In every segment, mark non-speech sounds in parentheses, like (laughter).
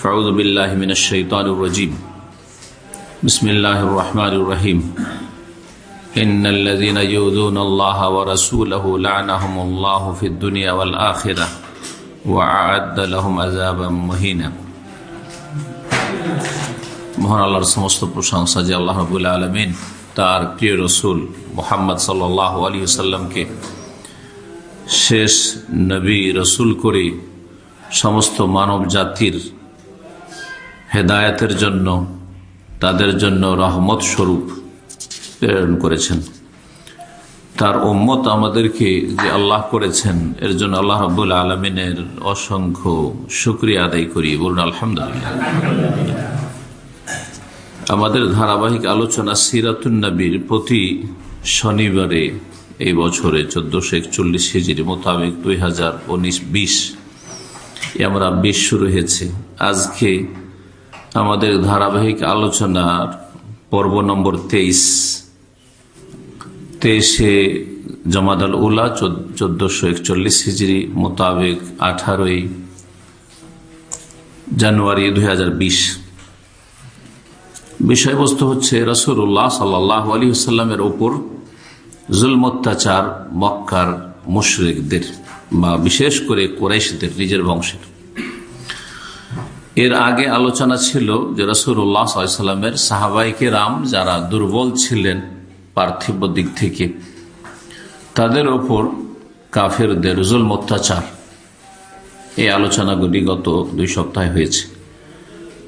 فأعوذ بالله من الشيطان الرجيم بسم الله الرحمن الرحيم إن الذين يؤذون الله ورسوله لعنهم الله في الدنيا والآخرة وأعد لهم عذابا مهينا মহান আল্লাহর সমস্ত প্রশংসা যে আল্লাহ রবুল আলমিন তার প্রিয় রসুল মোহাম্মদ সাল্লাহ আলী সাল্লামকে শেষ নবী রসুল করে সমস্ত মানব জাতির হেদায়তের জন্য, তাদের জন্য রহমত স্বরূপ প্রেরণ করেছেন। তার ওম্মত আমাদেরকে যে আল্লাহ করেছেন, এর জন্য আল্লাহ রবুল আলমিনের অসংখ্য শুক্রিয়া আদায় করি। বলুন, আলহামদুলিল্লাহ। আমাদের ধারাবাহিক আলোচনা সিরাতুন্নবীর প্রতি শনিবারে এই বছরে চোদ্দশো একচল্লিশ হিজির মোতাবেক দুই হাজার উনিশ বিশ আমরা বিশ শুরু হয়েছে। আজকে আমাদের ধারাবাহিক আলোচনার পর্ব নম্বর তেইশ। তেইশে জমাদাল উলা চোদ্দশো একচল্লিশ হিজড়ি মোতাবেক আঠারোই জানুয়ারি দু হাজার বিশ। বিষয়বস্তু হচ্ছে রসুল্লাহ সাল্লাহ আলী সাল্লামের ওপর জুলম অত্যাচার মক্কার মুশরিকদের বা বিশেষ করে কোরাইশদের নিজের বংশের। এর আগে আলোচনা ছিল যে রসুল্লাহ সাল্লামের সাহাবাইকে রাম যারা দুর্বল ছিলেন পার্থিব দিক থেকে, তাদের ওপর কাফেরদের জুলম অত্যাচার। এই আলোচনাগুলি গত দুই সপ্তাহে হয়েছে।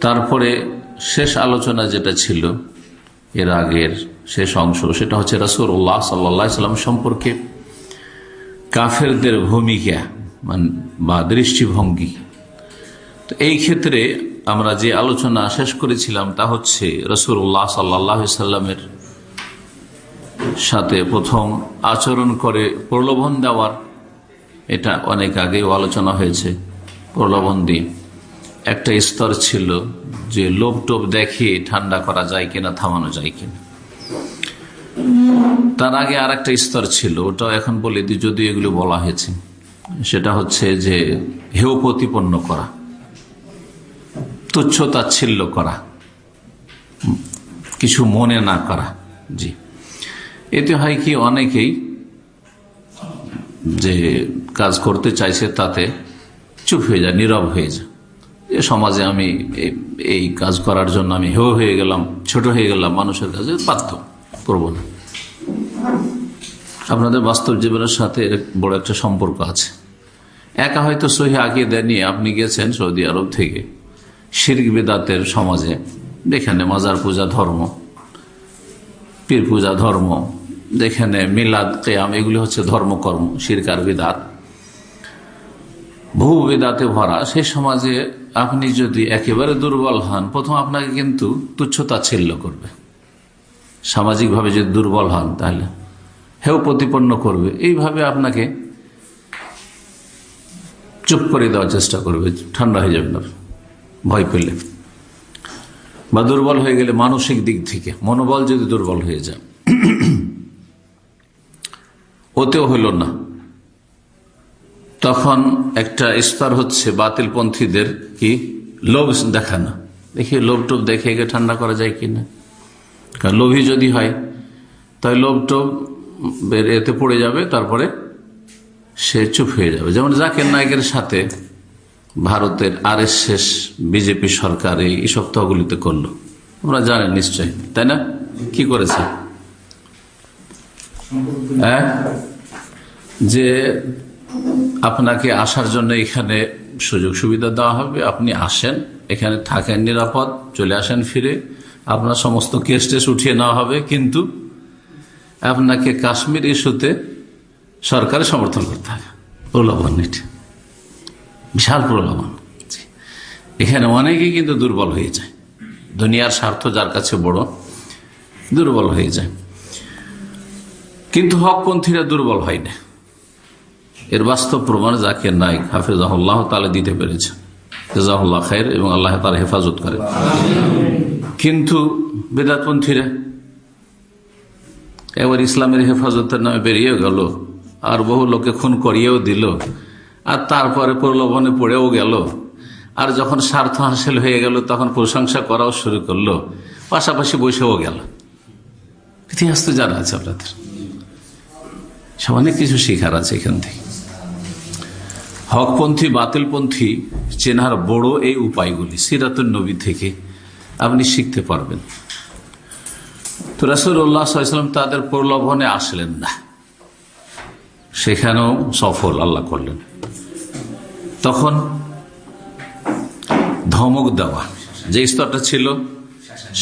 তারপরে শেষ আলোচনা যেটা ছিল, এর আগের শেষ অংশ সেটা হচ্ছে রসুল্লাহ সাল্লা সাল্লাম সম্পর্কে কাফেরদের ভূমিকা মানে বা দৃষ্টিভঙ্গি। তো এই ক্ষেত্রে আমরা যে আলোচনা শেষ করেছিলাম তা হচ্ছে রসুল্লাহ সাল্লাহ সাল্লামের সাথে প্রথম আচরণ করে প্রলোভন দেওয়ার, এটা অনেক আগেও আলোচনা হয়েছে, প্রলোভন দিয়ে একটা স্তর ছিল যে লোভ টোপ দেখিয়ে ঠান্ডা করা যায় কিনা, থামানো যায় কিনা। তার আগে আর একটা স্তর ছিল ওটা এখন বলে দিই যদি এগুলো বলা হয়েছে। সেটা হচ্ছে যে হেউ প্রতিপন্ন করা। তুচ্ছ তাচ্ছিল্য করা। কিছু মনে না করা। জি। এতে হয় কি, অনেকেই যে কাজ করতে চাইছে তাতে চুপ হয়ে যায়, নীরব হয়ে যায়। এ সমাজে আমি এই কাজ করার জন্য আমি হেও হয়ে গেলাম, ছোট হয়ে গেলাম, মানুষের কাছে বাধ্য করব না। আপনাদের বাস্তব জীবনের সাথে বড় একটা সম্পর্ক আছে। একা হয়তো সহি আঁকিয়ে দেননি, আপনি গেছেন সৌদি আরব থেকে। শির্ক বেদাতের সমাজে। যেখানে মাজার পূজা ধর্ম, পীর পূজা ধর্ম যেখানে মিলাদ, কেয়াম, এগুলি হচ্ছে ধর্মকর্ম শিরকার বেদাত। বহু বেদাতে ভরা, সে সমাজে আপনি যদি একেবারে দুর্বল হন, প্রথম আপনাকে কিন্তু তুচ্ছতা তুচ্ছতাচ্ছিল্য করবে। সামাজিকভাবে যদি দুর্বল হন, তাহলে হেউ প্রতিপন্ন করবে। এইভাবে আপনাকে চুপ করে দেওয়ার চেষ্টা করবে, ঠান্ডা হয়ে যাবে না। ভয় পেলে। বা দুর্বল হয়ে গেলে মানসিক দিক থেকে, মনোবল যদি দুর্বল হয়ে যায়। ওতেও হইল না। তখন একটা স্তর হচ্ছে বাতিলপন্থীদের কি? লোভ দেখানো। দেখি লোভ টোভ দেখে একে ঠান্ডা করা যায় কিনা। কারণ লোভী যদি হয়, তাই লোভ টোভ এতে পড়ে যাবে, তারপরে সে চুপ হয়ে যাবে। যেমন জাকের নায়কের সাথে ভারতের আর এস বিজেপি সরকার এই সপ্তাহগুলিতে করল। আপনারা জানেন নিশ্চয় তাই না? কি করেছে? হ্যাঁ? যে আপনাকে আসার জন্য এখানে সুযোগ সুবিধা দেওয়া হবে, আপনি আসেন, এখানে থাকেন নিরাপদ, চলে আসেন ফিরে। আপনার সমস্ত কেস টেস উঠিয়ে নেওয়া হবে, কিন্তু আপনাকে কাশ্মীর ইস্যুতে সরকারের সমর্থন করতে হবে। প্রলোভন বিশাল প্রলোভন। এখানে অনেকেই কিন্তু দুর্বল হয়ে যায়। দুনিয়ার স্বার্থ যার কাছে বড়, দুর্বল হয়ে যায়। কিন্তু হকপন্থীরা দুর্বল হয় না। এর বাস্তব প্রমাণ যাকে নাই হাফিজাহুল্লাহ তালে দিতে পেরেছে জাহুল্লাহ খায়ের এবং আল্লাহ তার হেফাজত করে কিন্তু বেদাতপন্থীরা এবার ইসলামের হেফাজতের নামে বেরিয়ে গেল আর বহু লোকে খুন করিয়েও দিল। আর তারপরে প্রলোভনে পড়েও গেল। আর যখন স্বার্থ হাসিল হয়ে গেল, তখন প্রশংসা করাও শুরু করল। পাশাপাশি বসেও গেল। ইতিহাস তো জানা আছে আপনাদের। সব অনেক কিছু শেখার আছে এখান থেকে। হকপন্থী, বাতিলপন্থী চেনার বড় এই উপায়গুলি সিরাতুল নবী থেকে আপনি শিখতে পারবেন। তো রাসুল্লাহাম তাদের প্রলোভনে আসলেন না। সেখানেও সফল আল্লাহ করলেন। তখন ধমক দেওয়া। যে স্তরটা ছিল,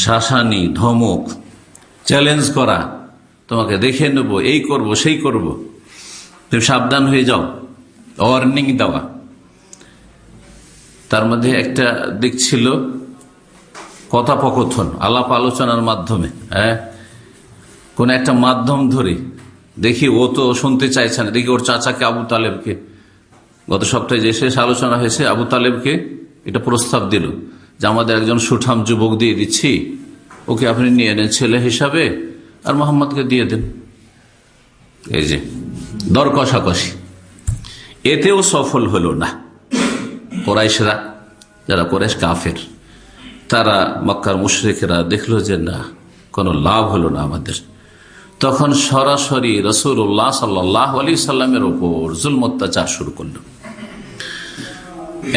শাসানি, ধমক চ্যালেঞ্জ করা, তোমাকে দেখে নেব, এই করব, সেই করব। তুমি সাবধান হয়ে যাও ওয়ার্নিং দেওয়া। তার মধ্যে একটা দিক ছিল কথোপকথন, আলাপ আলোচনার মাধ্যমে হ্যাঁ? কোন একটা মাধ্যম ধরে দেখি ও তো শুনতে চাইছে না, দেখি ওর চাচাকে, আবু তালেবকে। গত সপ্তাহে যে শেষ আলোচনা হয়েছে, আবু তালেবকে এটা প্রস্তাব দিল যে আমাদের একজন সুঠাম যুবক দিয়ে দিচ্ছি, ওকে আপনি নিয়ে নেন ছেলে হিসাবে আর মোহাম্মদকে দিয়ে দেন। এই যে, দর কষাকষি। এতেও সফল হল না। কোরাইশরা, যারা কোরাইশ কাফের, তারা মক্কার মুশ্রিকেরা দেখল যে না, কোনো লাভ হলো না আমাদের। তখন সরাসরি রসুল্লাহ সাল্লাহ আলি সাল্লামের ওপর জুল অত্যাচার শুরু করল।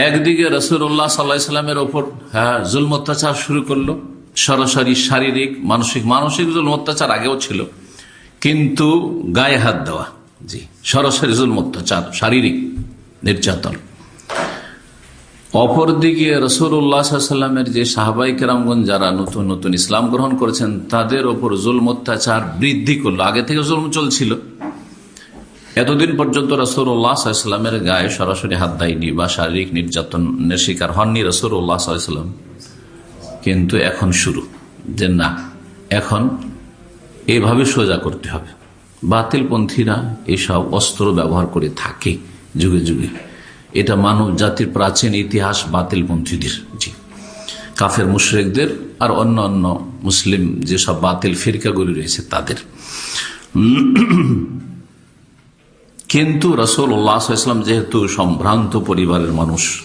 একদিকে রসুল্লাহ সাল্লাহ সাল্লামের ওপর হ্যাঁ জুল অত্যাচার শুরু করল। সরাসরি শারীরিক, মানসিক মানসিক জুল অত্যাচার আগেও ছিল, কিন্তু গায়ে হাত দেওয়া, জি, সরাসরি জুল অত্যাচার শারীরিক নির্যাতন। অপরদিকে রসুল্লাহামের যে সাহাবাই কেরামগঞ্জ যারা নতুন নতুন ইসলাম গ্রহণ করেছেন, তাদের ওপর জুলম অত্যাচার বৃদ্ধি করল। আগে থেকে জুলম চলছিল। এতদিন পর্যন্ত রসুল্লাহামের গায়ে সরাসরি হাত দেয়নি বা শারীরিক নির্যাতনের শিকার হননি রসুল্লাহাম কিন্তু এখন শুরু। যে না, এখন এভাবে সোজা করতে হবে। বাতিলপন্থীরা এসব অস্ত্র ব্যবহার করে থাকে যুগে যুগে। এটা মানব জাতির প্রাচীন ইতিহাস বাতিলপন্থীদের। জি। কাফের মুশ্রেকদের আর অন্য অন্য মুসলিম যেসব বাতিল ফিরকাগুলি রয়েছে তাদের। কিন্তু রসুল উল্লাহাম যেহেতু সম্ভ্রান্ত পরিবারের মানুষ,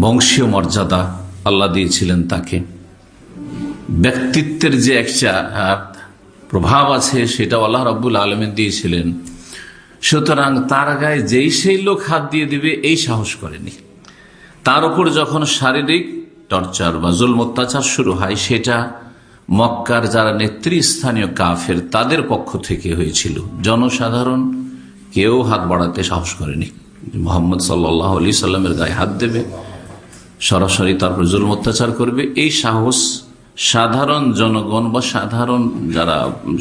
বংশীয় মর্যাদা আল্লাহ দিয়েছিলেন তাকে। ব্যক্তিত্বের যে একটা প্রভাব আছে সেটা আল্লাহ রব্বুল আলমেন দিয়েছিলেন। সুতরাং তার গায়ে যেই সেই লোক হাত দিয়ে দিবে, এই সাহস করেনি। তার উপর যখন শারীরিক টর্চার বা জুল অত্যাচার শুরু হয়, সেটা মক্কার যারা নেতৃস্থানীয় কাফের, তাদের পক্ষ থেকে হয়েছিল। জনসাধারণ কেউ হাত বাড়াতে সাহস করেনি। মোহাম্মদ সাল্লাহ আলি সাল্লামের গায়ে হাত দেবে, সরাসরি তারপর জুল অত্যাচার করবে। এই সাহস সাধারণ জনগণ বা সাধারণ যারা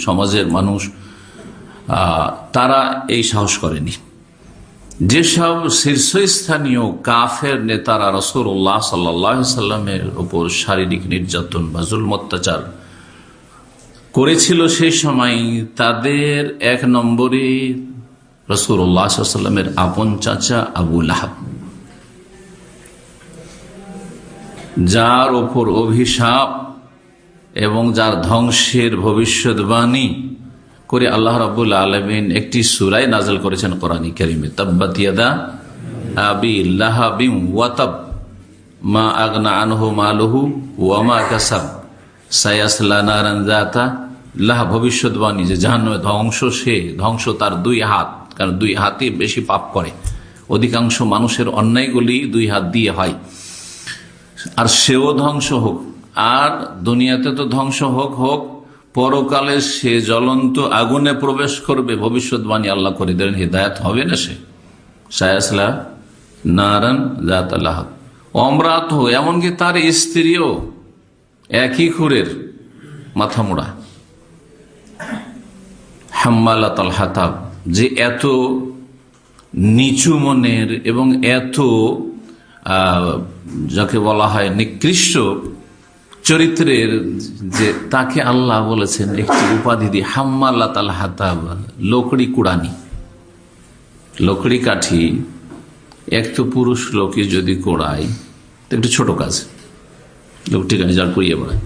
সমাজের মানুষ তারা এই সাহস করেনি। যেসব শীর্ষস্থানীয় কাফের নেতারা রসুল্লাহ সাল্লামের উপর শারীরিক নির্যাতন বা জুল অত্যাচার করেছিল সেই সময় তাদের এক নম্বরে রসুল্লাহামের আপন চাচা আবুল আহাব যার ওপর অভিশাপ এবং যার ধ্বংসের ভবিষ্যৎবাণী করে আল্লাহ রাবুল আলমিন একটি সুরাই নাজল করেছেন কোরআন করিমে। তব্বাতিয়াদা আবি লাহাবিম ওয়াতাব মা আগনা আনহু মালহু ওয়ামা কাসাব। সায়াসলানারানজাতা লাহ ভবিষ্যৎবাণী যে জাহান্ন ধ্বংস, সে ধ্বংস তার দুই হাত, কারণ দুই হাতে বেশি পাপ করে। অধিকাংশ মানুষের অন্যায়গুলি দুই হাত দিয়ে হয়। আর সেও ধ্বংস হোক, আর দুনিয়াতে তো ধ্বংস হোক হোক পরকালে সে জ্বলন্ত আগুনে প্রবেশ করবে, ভবিষ্যৎবাণী আল্লাহ করে দেন হৃদায়ত হবে না সে। সায়াসলা নারায়ণ জাত আল্লাহ। অমরাত এমনকি তার স্ত্রীও একই খুরের মাথা মোড়া হাম্মালাত হাতাব যে এত নিচু মনের এবং এত যাকে বলা হয় নিকৃষ্ট চরিত্রের যে তাকে আল্লাহ বলেছেন একটি উপাধি দিয়ে হাম্মাল্লা তাল হাতাব, লোকড়ি কুড়ানি। লোকড়ি কাঠি, এক তো পুরুষ লোকে যদি কোড়ায়, তো একটু ছোট কাজ। লোকটি যার করিয়ে বেড়ায়।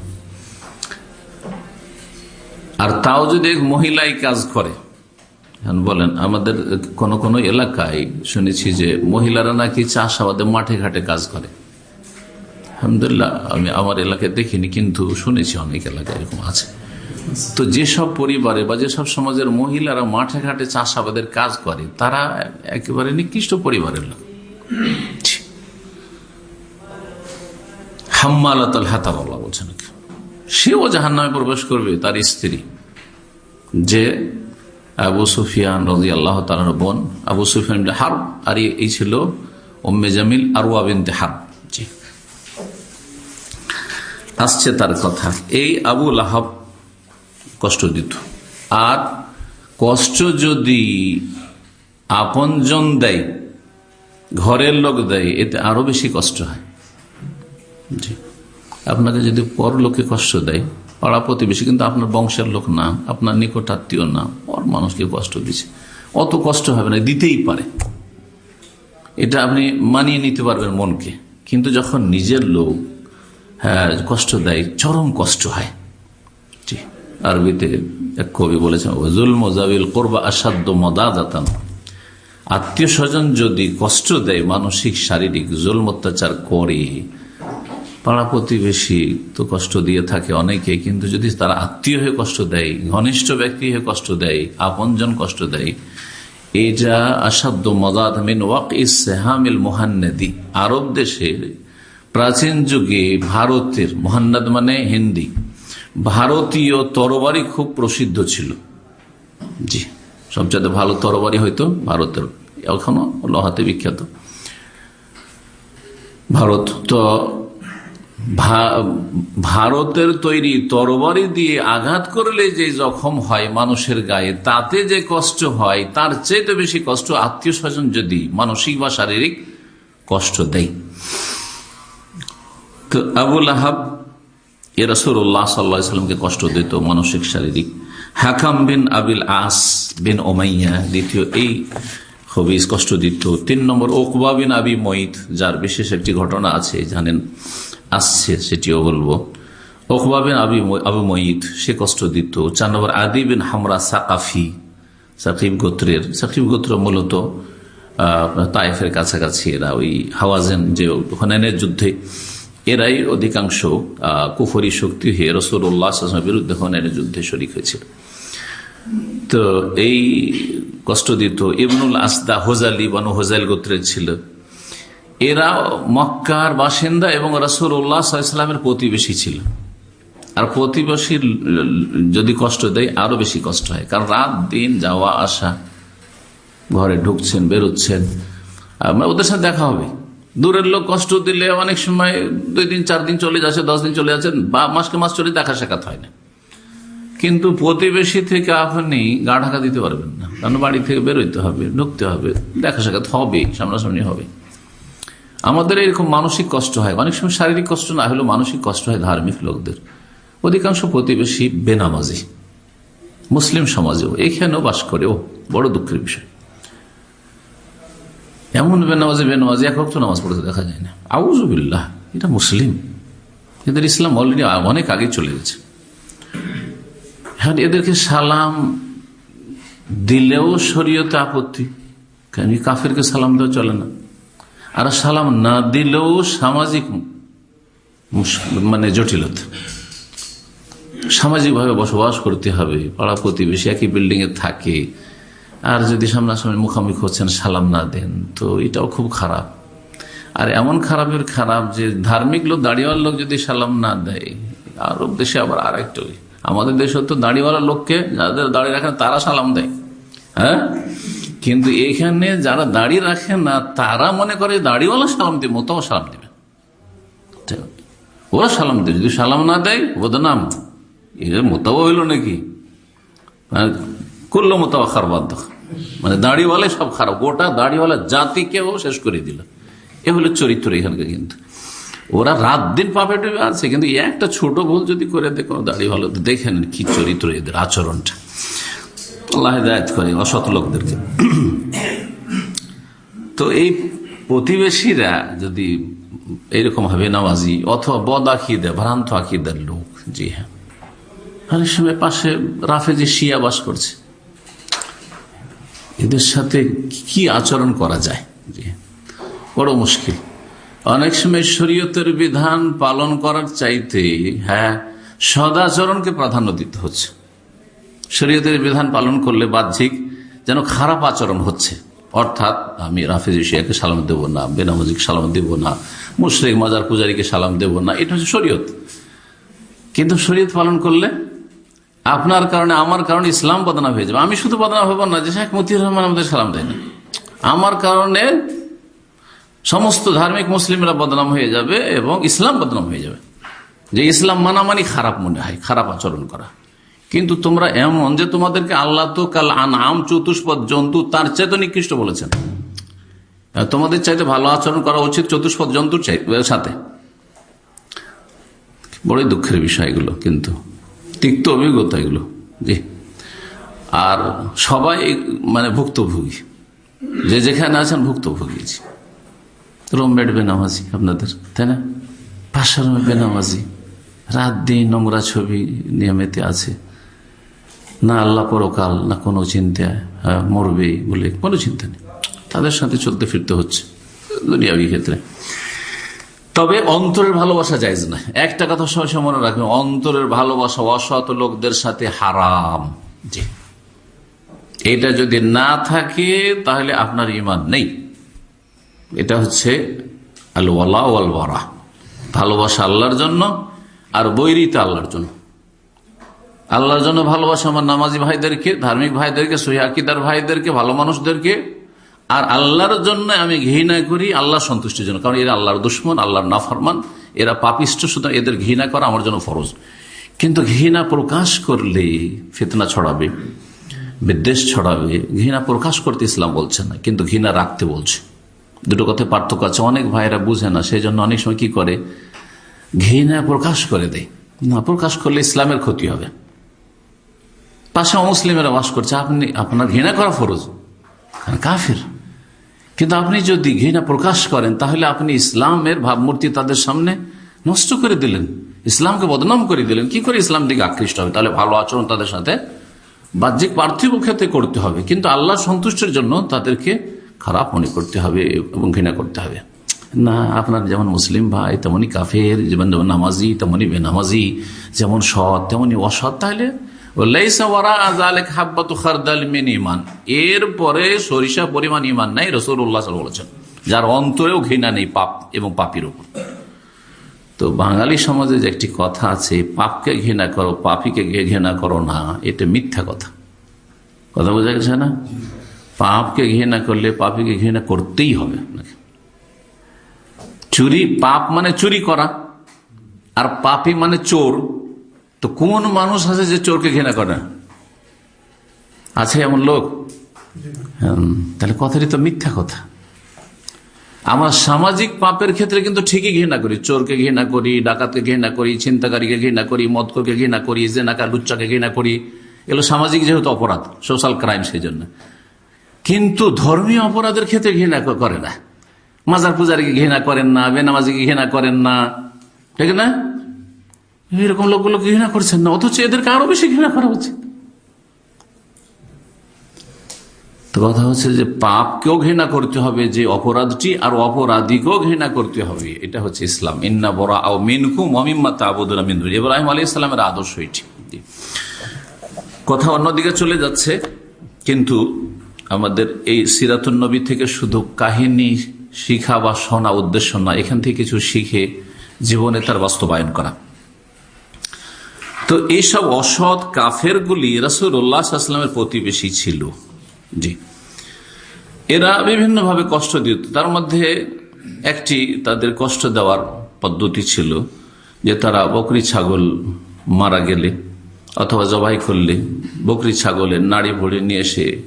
আর তাও যদি এক মহিলাই কাজ করে বলেন, আমাদের কোন কোন এলাকায় শুনেছি যে মহিলারা নাকি চাষাবাদে মাঠে ঘাটে কাজ করে। আলহামদুলিল্লাহ, আমি আমার এলাকায় দেখিনি, কিন্তু শুনেছি অনেক এলাকায় এরকম আছে। তো যেসব পরিবারে বা যেসব সমাজের মহিলারা মাঠে ঘাটে চাষাবাদের কাজ করে, তারা একেবারে নিকৃষ্ট পরিবারের লোক। হাম্মালাতাল হাতাবাল্লাহ বলছেন। সেও জাহান নামে প্রবেশ করবে, তার স্ত্রী। যে আবু সুফিয়ান রাজি আল্লাহ তালার বোন, আবু সুফিয়ান হার আর এই ছিল ওম্মে জামিল আরওয়া বিনতে হার আসছে তার কথা। এই আবু লাহাব কষ্ট দিত। আর কষ্ট যদি আপনজন দেয়, ঘরের লোক দেয়, এতে আরও বেশি কষ্ট হয়। আপনাকে যদি পর লোকে কষ্ট দেয়, পাড়া প্রতিবেশী, কিন্তু আপনার বংশের লোক না, আপনার নিকটাত্মীয় না, পর মানুষকে কষ্ট দিচ্ছে অত কষ্ট হবে না, দিতেই পারে। এটা আপনি মানিয়ে নিতে পারবেন মনকে। কিন্তু যখন নিজের লোক কষ্ট দেয়, চরম কষ্ট হয়। আরবিতে এক কবি বলেছেন ওজুল মোজাবিল করবা আসাধ্য মদা যাতান আত্মীয় স্বজন যদি কষ্ট দেয়, মানসিক, শারীরিক জুল অত্যাচার করে, পাড়া প্রতিবেশী তো কষ্ট দিয়ে থাকে অনেকে, কিন্তু যদি তারা আত্মীয় হয়ে কষ্ট দেয়, ঘনিষ্ঠ ব্যক্তি হয়ে কষ্ট দেয়, আপনজন কষ্ট দেয়, এটা আসাধ্য মদাদ মিন ওয়াক ইস ইসহামিল মোহান্নেদি। আরব দেশের প্রাচীন যুগে ভারতের, মোহান্নাদ মানে হিন্দি, ভারতীয় তরবারি খুব প্রসিদ্ধ ছিল। জি, সবচেয়ে ভালো তরবারি হয়তো ভারতের, এখনও লোহাতে বিখ্যাত। ভারত তো ভারতের তৈরি তরবারি দিয়ে আঘাত করলে যে জখম হয় মানুষের গায়ে, তাতে যে কষ্ট হয়, তার চেয়ে বেশি কষ্ট আত্মীয় স্বজন যদি মানসিক বা শারীরিক কষ্ট দেয়। তো আবুল আহাব এ রসুল্লাহ সাল্লামকে কষ্ট দিত, মানসিক, শারীরিক। হাকাম বিন আবিল আস বিন ওমাইয়া দ্বিতীয় এই হবিস কষ্ট দিত। তিন নম্বর ওকবা বিন আবি মঈদ, যার বিশেষ একটি ঘটনা আছে, জানেন? আসছে, সেটিও বলব। ওকবা বিন আবি আবু মঈদ, সে কষ্ট দিত। চার নম্বর আদি বিন হামরা সাকাফি, সাকিব গোত্রের। সাকিব গোত্র মূলত তাইফের কাছাকাছি, এরা ওই হাওয়াজেন যে হুনাইনের যুদ্ধে এরাই অধিকাংশ কুফরি শক্তি হয়ে রসুল্লাহ বিরুদ্ধে হুনাইনের যুদ্ধে শরিক হয়েছিল। তো এই কষ্ট দিত ইবনুল আসদা হোজালি বানু হোজাইল গোত্রের ছিল। এরা মক্কার বাসিন্দা এবং রসুল উল্লাহামের প্রতিবেশী ছিল। আর প্রতিবেশীর যদি কষ্ট দেয়, আরও বেশি কষ্ট হয়। কারণ রাত দিন যাওয়া, আসা, ঘরে ঢুকছেন, বেরোচ্ছেন ওদের সাথে দেখা হবে। দূরের লোক কষ্ট দিলে অনেক সময় দুই দিন, চার দিন চলে যাচ্ছে, দশ দিন চলে যাচ্ছেন বা মাসকে মাস চলে দেখা সাক্ষাৎ হয় না। কিন্তু প্রতিবেশী থেকে আপনি গা ঢাকা দিতে পারবেন না। কারণ বাড়ি থেকে বেরোইতে হবে, ঢুকতে হবে, দেখা সাক্ষাৎ হবে, সামনাসামনি হবে। আমাদের এরকম মানসিক কষ্ট হয়। অনেক সময় শারীরিক কষ্ট না হলেও মানসিক কষ্ট হয় ধার্মিক লোকদের। অধিকাংশ প্রতিবেশী বেনামাজি, মুসলিম সমাজেও এখানেও বাস করেও বড় দুঃখের বিষয়। এমন বেনামাজি বেনামাজি এক তো নামাজ পড়তে দেখা যায় না। আউজুবিল্লাহ এটা মুসলিম। এদের ইসলাম অলরেডি অনেক আগে চলে গেছে। এখন এদেরকে সালাম দিলেও শরীয়তে আপত্তি। কেন কাফেরকে সালাম দেওয়া চলে না? আর সালাম না দিলেও সামাজিক মানে জটিলতা। সামাজিকভাবে বসবাস করতে হবে, পাড়া প্রতিবেশী একই বিল্ডিং এ থাকে। আর যদি সামনাসামনি মুখামুখি হচ্ছেন, সালাম না দেন, তো এটাও খুব খারাপ। আর এমন খারাপের খারাপ যে ধার্মিক লোক দাঁড়িয়েওয়ার লোক যদি সালাম না দেয় আরব দেশে আবার আর একটা আমাদের দেশে তো দাঁড়িয়েওয়ালা লোককে যাদের দাঁড়িয়ে রাখেন, তারা সালাম দেয়। হ্যাঁ? কিন্তু এখানে যারা দাঁড়িয়ে রাখে না, তারা মনে করে দাঁড়িয়েওয়ালা সালাম দেবে, মোতাও সালাম দেবে। ওরা সালাম দেবে যদি সালাম না দেয়, ওদের বদনাম এর মোতাও হইল নাকি? করল মোতাও খারাপ মানে দাঁড়িয়েওয়ালাই সব খারাপ। গোটা দাঁড়িয়েওয়ালা জাতিকেও শেষ করে দিল। এ হলো চরিত্র এখানকার কিন্তু। ওরা রাত দিন পাপে ডুবে আছে, কিন্তু একটা ছোট ভুল যদি করে দেখো দাঁড়িয়ে ভালো দেখেন কি চরিত্র এদের আচরণটা। আল্লাহ দায়ত করে অসৎ লোকদেরকে। তো এই প্রতিবেশীরা যদি এরকম হবে নামাজি অথবা বদ আকিদা, ভ্রান্ত আকিদার লোক, জি হ্যাঁ। অনেক সময় পাশে রাফেজি শিয়া বাস করছে। এদের সাথে কি আচরণ করা যায়? বড় মুশকিল। অনেক সময় শরীয়তের বিধান পালন করার চাইতে হ্যাঁ সদাচরণকে প্রাধান্য দিতে হচ্ছে। শরীয়তের বিধান পালন করলে বাহ্যিক যেন খারাপ আচরণ হচ্ছে। অর্থাৎ, আমি রাফেজ শিয়াকে সালাম দেব না, বেনামজিকে সালাম দেব না, মুশ্রিক, মাজার পূজারীকে সালাম দেব না, এটা হচ্ছে শরীয়ত। কিন্তু শরীয়ত পালন করলে আপনার কারণে, আমার কারণে ইসলাম বদনাম হয়ে যাবে। আমি শুধু বদনাম হব না, যে শেখ মতিউর রহমান আমাদের সালাম দেয় না। আমার কারণে সমস্ত ধার্মিক মুসলিমরা বদনাম হয়ে যাবে এবং ইসলাম বদনাম হয়ে যাবে। যে ইসলাম মানামানি খারাপ মনে হয়, খারাপ আচরণ করা। কিন্তু তোমরা এমন যে তোমাদেরকে আল্লাহ তো কাল আনাম চতুষ্পদ, জন্তু তার চাইতে নিকৃষ্ট বলেছেন। তোমাদের চাইতে ভালো আচরণ করা উচিত চতুষ্পদ, জন্তুর সাথে। বড়ই দুঃখের বিষয় এগুলো কিন্তু। তিক্ত অভিজ্ঞতা এগুলো, জি। আর সবাই মানে ভুক্তভোগী। যে যেখানে আছেন ভুক্তভোগী রোমমেট বেনামাজি আপনাদের, তাই না? পাশা রুমে বেনামাজি। রাত দিন নোংরা ছবি নিয়মিত আছে। না আল্লাহ পরকাল, না কোনো চিন্তা মরবে বলে কোনো চিন্তা নেই। তাদের সাথে চলতে ফিরতে হচ্ছে দুনিয়াবি ক্ষেত্রে। তবে অন্তরের ভালোবাসা যাইজ না একটা কথা সবসময় মনে রাখবে, অন্তরের ভালোবাসা অসৎ লোকদের সাথে হারাম। জি। এটা যদি না থাকে, তাহলে আপনার ইমান নেই। এটা হচ্ছে আল ওয়ালা ওয়াল বরা ভালোবাসা আল্লাহর জন্য আর বৈরিতা আল্লাহর জন্য। আল্লাহর জন্য ভালোবাসা আমার নামাজি ভাইদেরকে, ধার্মিক ভাইদেরকে সহিদার ভাইদেরকে, ভালো মানুষদেরকে আর আল্লাহর জন্য আমি ঘৃণা করি, আল্লাহ সন্তুষ্টির জন্য। কারণ এরা আল্লাহর দুশ্মন, আল্লাহর নাফরমান। এরা পাপিষ্ট, সুতরাং এদের ঘৃণা করা আমার জন্য ফরজ। কিন্তু ঘৃণা প্রকাশ করলে ফেতনা ছড়াবে, বিদ্বেষ ছড়াবে। ঘৃণা প্রকাশ করতে ইসলাম বলছে না, কিন্তু ঘৃণা রাখতে বলছে। দুটো কথায় পার্থক্য আছে। অনেক ভাইরা বুঝে না সেই জন্য অনেক সময় কি করে? ঘৃণা প্রকাশ করে দেয়। না, প্রকাশ করলে ইসলামের ক্ষতি হবে। পাশে অমুসলিমেরা বাস করছে, আপনি, আপনার ঘৃণা করা ফরজ? কাফের। কিন্তু আপনি যদি ঘৃণা প্রকাশ করেন, তাহলে আপনি ইসলামের ভাবমূর্তি তাদের সামনে নষ্ট করে দিলেন। ইসলামকে বদনাম করে দিলেন। কি করে ইসলাম দিকে আকৃষ্ট হবে? তাহলে ভালো আচরণ তাদের সাথে বাহ্যিক পার্থিব ক্ষেত্রে করতে হবে। কিন্তু আল্লাহ সন্তুষ্টের জন্য তাদেরকে খারাপ মনে করতে হবে এবং ঘৃণা করতে হবে। না, আপনার যেমন মুসলিম ভাই তেমনই কাফের, যেমন যেমন নামাজি তেমনই বেনামাজি, যেমন সৎ তেমনই অসৎ, তাহলে এরপরে সরিষা পরিমাণ ইমান নাই রসুল্লাহ বলেছেন। যার অন্তরেও ঘৃণা নেই পাপ এবং পাপির উপর। তো বাঙালি সমাজে যে একটি কথা আছে, পাপকে ঘৃণা করো, পাপিকে ঘৃণা করো না, এটা মিথ্যা কথা। কথা বোঝা গেছে না? পাপকে ঘৃণা করলে পাপিকে ঘৃণা করতেই হবে চুরি, পাপ মানে চুরি করা, আর পাপি মানে চোর। তো কোন মানুষ আছে যে চোরকে ঘৃণা করে? আছে এমন লোক? তাহলে কথাটি তো মিথ্যা কথা। আমরা সামাজিক পাপের ক্ষেত্রে কিন্তু ঠিকই ঘৃণা করি। চোরকে ঘৃণা করি, ডাকাতকে ঘৃণা করি চিন্তাকারীকে ঘৃণা করি, মদককে ঘৃণা করি জেনাকা লুচ্চাকে ঘৃণা করি। এগুলো সামাজিক যেহেতু অপরাধ, সোশ্যাল ক্রাইম সেই জন্য। কিন্তু ধর্মীয় অপরাধের ক্ষেত্রে ঘৃণা করে না। মাজার পূজারীকে ঘৃণা করেন না, বেনামাজিকে ঘৃণা করেন না। ঠিক না? এরকম লোকগুলো ঘৃণা করছেন না? অথচ এদেরকে আরও বেশি ঘৃণা করা উচিত। তো কথা হচ্ছে যে পাপকেও ঘৃণা করতে হবে, যে অপরাধটি আর অপরাধীকেও ঘৃণা করতে হবে, এটা হচ্ছে ইসলাম। ইন্না বরা আও ইব্রাহিম আলী ইসলামের আদর্শ এটি। কথা অন্যদিকে চলে যাচ্ছে, কিন্তু আমাদের এই সিরাতুল নবী থেকে শুধু কাহিনী শিখা বা শোনা উদ্দেশ্য না এখান থেকে কিছু শিখে জীবনে তার বাস্তবায়ন করা। তো এইসব অসৎ কাফের গুলি রাসুল্লাহামের প্রতিবেশী ছিল। জি। এরা বিভিন্নভাবে কষ্ট দিত। তার মধ্যে একটি তাদের কষ্ট দেওয়ার পদ্ধতি ছিল যে তারা বকরি ছাগল মারা গেলে অথবা জবাই করলে বকরি ছাগলের নাড়ি ভরে নিয়ে এসে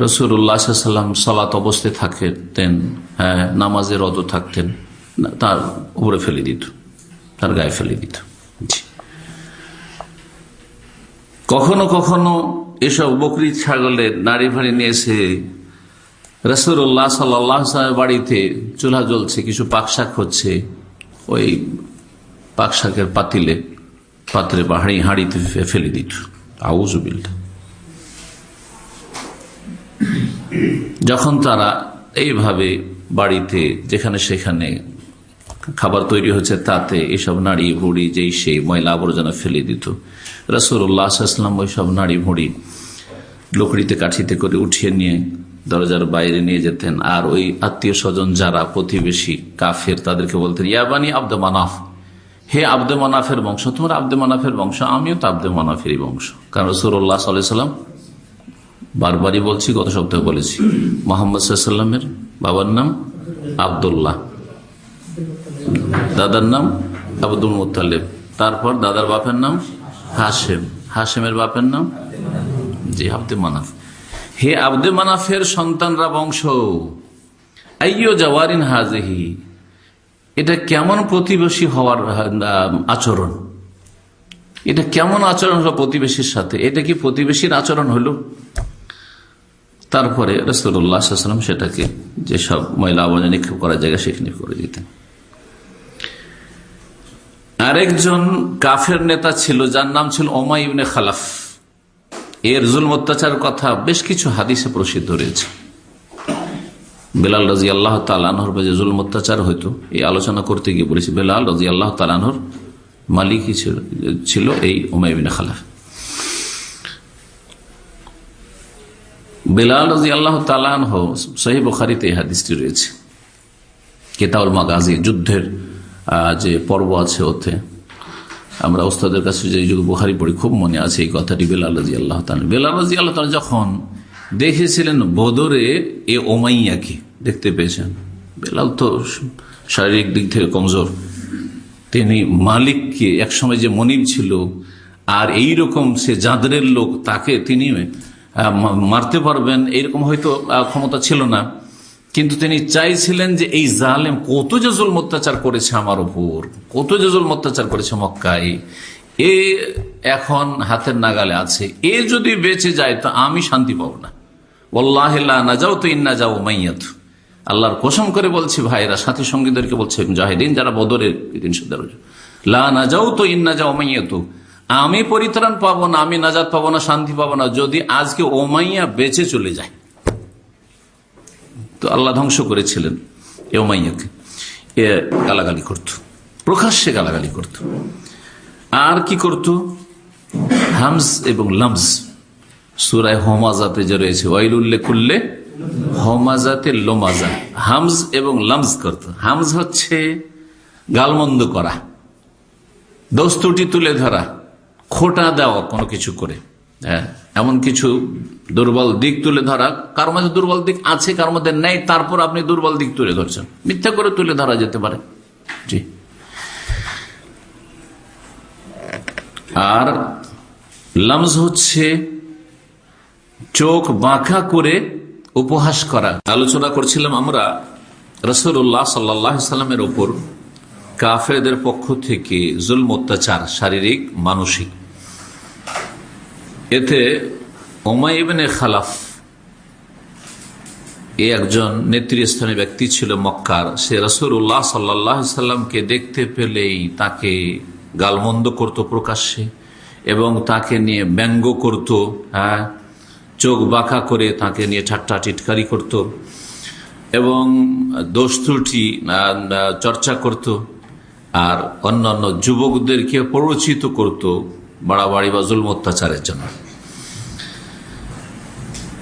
রসুল্লাহাম সালাত অবস্থায় থাকতেন হ্যাঁ নামাজে রত থাকতেন তার উপরে ফেলে দিত, তার গায়ে ফেলে দিত। কখনো কখনো এসব বকরি ছাগলের নারী ভাড়ি নিয়ে এসে রসুল্লাহ সাল্লাহ বাড়িতে চুলা জ্বলছে, কিছু পাকশাক হচ্ছে। ওই পাকশাকের পাতিলে, পাত্রে বা হাঁড়ি, হাঁড়িতে ফেলে দিত। আউজবিল্লা যখন তারা এইভাবে বাড়িতে যেখানে সেখানে খাবার তৈরি হচ্ছে তাতে এসব নাড়ি ভুড়ি, যেই সেই ময়লা আবর্জনা ফেলে দিত। রসুল্লাহাম ওই সব নাড়ি ভুড়ি লকড়িতে, কাঠিতে করে উঠিয়ে নিয়ে দরজার বাইরে নিয়ে যেতেন। আর ওই আত্মীয় স্বজন যারা প্রতিবেশী কাফের, তাদেরকে বলতেন ইয়াবানি আব্দ মানাফ, হে আব্দে মানাফের বংশ, তোমার আব্দে মানাফের বংশ, আমিও তো আব্দে মানাফেরই বংশ। কারণ রসুল্লাহ সাল্লাম বারবারই বলছি, গত সপ্তাহে বলেছি, মোহাম্মদ সাল্লামের বাবার নাম আবদুল্লাহ। দাদার নাম আব্দুল মুতালেব তারপর দাদার বাপের নাম হাসেম হাসেমের বাপের নাম জি আব্দে মানাফ। হে আব্দে মানাফের সন্তানরা বংশ, আইয় জাওয়ারিন হাজেহি এটা কেমন প্রতিবেশী হওয়ার আচরণ? এটা কেমন আচরণ হলো প্রতিবেশীর সাথে? এটা কি প্রতিবেশীর আচরণ হলো? তারপরে রসুল্লাহাম সেটাকে যেসব ময়লা আবর্জনা নিক্ষেপ করার জায়গা সেখানে করে দিতেন। আরেকজন কাফের নেতা ছিল, যার নাম ছিল ওমাই ইবনে খালাফ। এর জুল অত্যাচার কথা বেশ কিছু হাদিসে প্রসিদ্ধ রয়েছে। বেলাল রাজি আল্লাহ তালানহর যে জুল অত্যাচার হইতো, এই আলোচনা করতে গিয়ে বলেছি, বেলাল রাজি আল্লাহ তালানহর মালিকই ছিল এই ওমাই ইবনে খালাফ। বেলাল রাজি আল্লাহ তালানহ সহি বখারিতে এই হাদিসটি রয়েছে। কেতাউল মাগাজি যুদ্ধের যে পর্ব আছে ওতে। আমরা ওস্তাদের কাছে যে যুগ বুহারি পড়ি, খুব মনে আছে এই কথাটি বেলাল রাজি আল্লাহ বেলাল রাজি আল্লাহ যখন দেখেছিলেন বদরে এ ওমাইয়াকে দেখতে পেয়েছেন? বেলাল তো শারীরিক দিক থেকে কমজোর। তিনি মালিককে একসময় যে মনিব ছিল, আর এই রকম সে জাদরের লোক, তাকে তিনি মারতে পারবেন এইরকম হয়তো ক্ষমতা ছিল না। কিন্তু তিনি চাইছিলেন যে এই জালেম কত যে জুল অত্যাচার করেছে আমার উপর, কত যে জুল অত্যাচার করেছে মক্কায়, এ এখন হাতের নাগালে আছে, এ যদি বেঁচে যায় তো আমি শান্তি পাবো না। না যাও তো ইন্না যাও মাইয়াত। আল্লাহর কোসম করে বলছি ভাইরা সাথী সঙ্গীদেরকে বলছে জাহেদিন যারা বদরের লা না যাও তো ইন্না যাও মাইয়াত। আমি পরিত্রাণ পাবো না, আমি নাজাদ পাবো না, শান্তি পাবো না। যদি আজকে ওমাইয়া বেঁচে চলে যায় তো আল্লাহ ধ্বংস করেছিলেন। এ ওমাইয়াকে এ গালাগালি করত। প্রকাশ্যে গালাগালি করত। আর কি করত? হামস এবং লামস সুরায় হোমাজাতে যে রয়েছে ওয়াইল উল্লেখ করলে হোমাজাতে লোমাজা। হামজ এবং লামস করত। হামজ হচ্ছে গালমন্দ করা। দোস্তুটি তুলে ধরা। খোটা দেওয়া কোনো কিছু করে। হ্যাঁ। এমন কিছু দুর্বল দিক তুলে ধরা, কার মধ্যে দুর্বল দিক আছে, কার মধ্যে নেই, তারপর আপনি দুর্বল দিক তুলে ধরছেন। মিথ্যা করে তুলে ধরা যেতে পারে। জি। আর লামজ হচ্ছে চোখ বাঁকা করে উপহাস করা। আলোচনা করছিলাম আমরা রসুল্লাহ সাল্লামের ওপর কাফেরদের পক্ষ থেকে জুল অত্যাচার, শারীরিক, মানসিক। এতে ওমাইবেনে খালাফ এ একজন নেতৃস্থানীয় ব্যক্তি ছিল মক্কার। সে রসুল্লাহ সাল্লামকে দেখতে পেলেই তাকে গালমন্দ করত প্রকাশ্যে এবং তাকে নিয়ে ব্যঙ্গ করত হ্যাঁ চোখ বাঁকা করে তাকে নিয়ে ঠাট্টা টিটকারি করত এবং দোষ ত্রুটি চর্চা করত। আর অন্যান্য যুবকদেরকে প্ররোচিত করত। বাড়াবাড়ি বা জুল অত্যাচারের জন্য।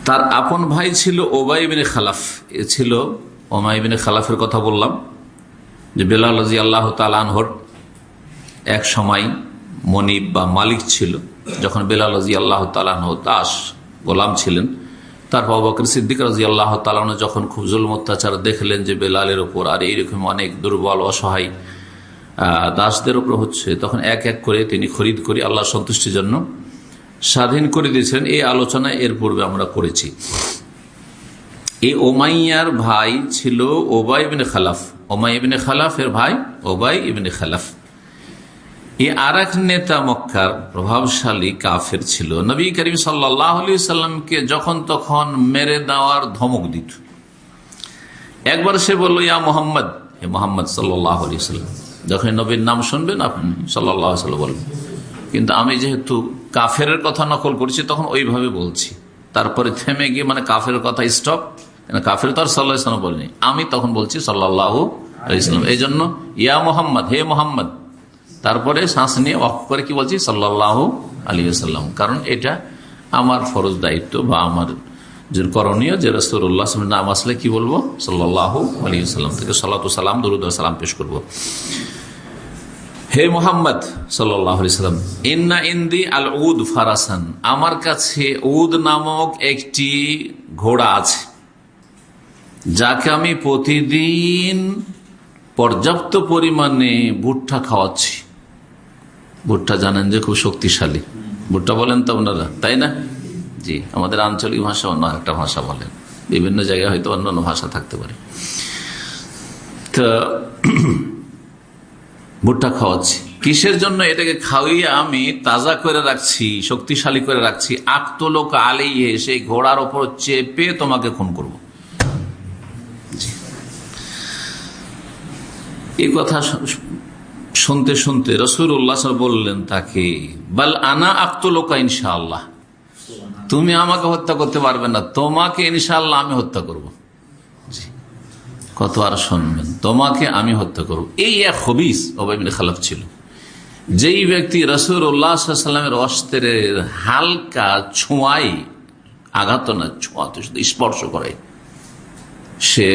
তার আপন ভাই ছিল ওবাইবিনে খালাফ। এ ছিল ওমাইবিনে খালাফের কথা বললাম, যে বেলাল রাজি আল্লাহ তালানহর এক সময় মনিব বা মালিক ছিল, যখন বেলাল রাজি আল্লাহ তালানহ দাস গোলাম ছিলেন তারপর বকর সিদ্দিক রাজি আল্লাহ তালানো যখন খুব জুল অত্যাচার দেখলেন যে বেলালের ওপর আর এইরকম অনেক দুর্বল, অসহায় দাসদের ওপর হচ্ছে, তখন এক এক করে তিনি খরিদ করে আল্লাহ সন্তুষ্টির জন্য। স্বাধীন করে দিয়েছিলেন, এই আলোচনা এর পূর্বে আমরা করেছি। এই ওমাইয়ার ভাই ছিল ওবাই ইবিন খালাফ। ওমাই ইবিন খালাফের ভাই ওবাই ইবিন খালাফ। এই আর নেতা মক্কার প্রভাবশালী কাফের ছিল। নবী করিম সাল্লামকে যখন তখন মেরে দেওয়ার ধমক দিত। একবার সে বলল, ইয়া মোহাম্মদ হে মোহাম্মদ সাল্লাহ আলি সাল্লাম। যখন নবীর নাম শুনবেন আপনি সাল্লাহ বলবেন। কিন্তু আমি যেহেতু কাফের কথা নকল করছি, তখন ওইভাবে বলছি। তারপরে থেমে গিয়ে মানে কাফের কথা স্টপ কাফের তো আর সাল্লাহ ইসলাম বলিনি। আমি তখন বলছি সাল্লাহ ইসলাম এই জন্য, ইয়া মোহাম্মদ, হে মোহাম্মদ, তারপরে শ্বাস নিয়ে অফ করে কি বলছি? সাল্লাহ আলী সাল্লাম কারণ এটা আমার ফরজ দায়িত্ব বা আমার যে করণীয় যে রসুল্লাহ নাম আসলে কি বলব? সাল্লাহ আলী সাল্লাম থেকে সাল্লা সাল্লাম দরুদ সালাম পেশ করব। হে মোহাম্মদ সাল্লাম, ইন্না ইন্দি আল উদ ফারাসান, আমার কাছে উদ নামক একটি ঘোড়া আছে, যাকে আমি প্রতিদিন পর্যাপ্ত পরিমাণে ভুট্টা খাওয়াচ্ছি। ভুট্টা জানেন যে খুব শক্তিশালী। ভুট্টা বলেন তো ওনারা তাই না? জি, আমাদের আঞ্চলিক ভাষা অন্য একটা ভাষা বলেন। বিভিন্ন জায়গায় হয়তো অন্য ভাষা থাকতে পারে। তো ভুট্টা খাওয়াচ্ছি। কিসের জন্য এটাকে খাওয়িয়ে আমি তাজা করে রাখছি, শক্তিশালী করে রাখছি? আক্তলোক আলিয়ে সেই ঘোড়ার ওপর চেপে তোমাকে খুন করব। এই কথা শুনতে শুনতে রসুর উল্লাহ বললেন তাকে, বল আনা আক্তলোকা ইনশাআল্লাহ। তুমি আমাকে হত্যা করতে পারবে না। তোমাকে ইনশাআল্লাহ আমি হত্যা করব। কত আর শুনবেন? তোমাকে আমি হত্যা করব। এই এক হবিস ওবাইবিন খালাফ ছিল। যেই ব্যক্তি রসুর উল্লাহামের অস্ত্রের হালকা ছোঁয়াই, আঘাত না ছোঁয়াতে শুধু স্পর্শ করে, সে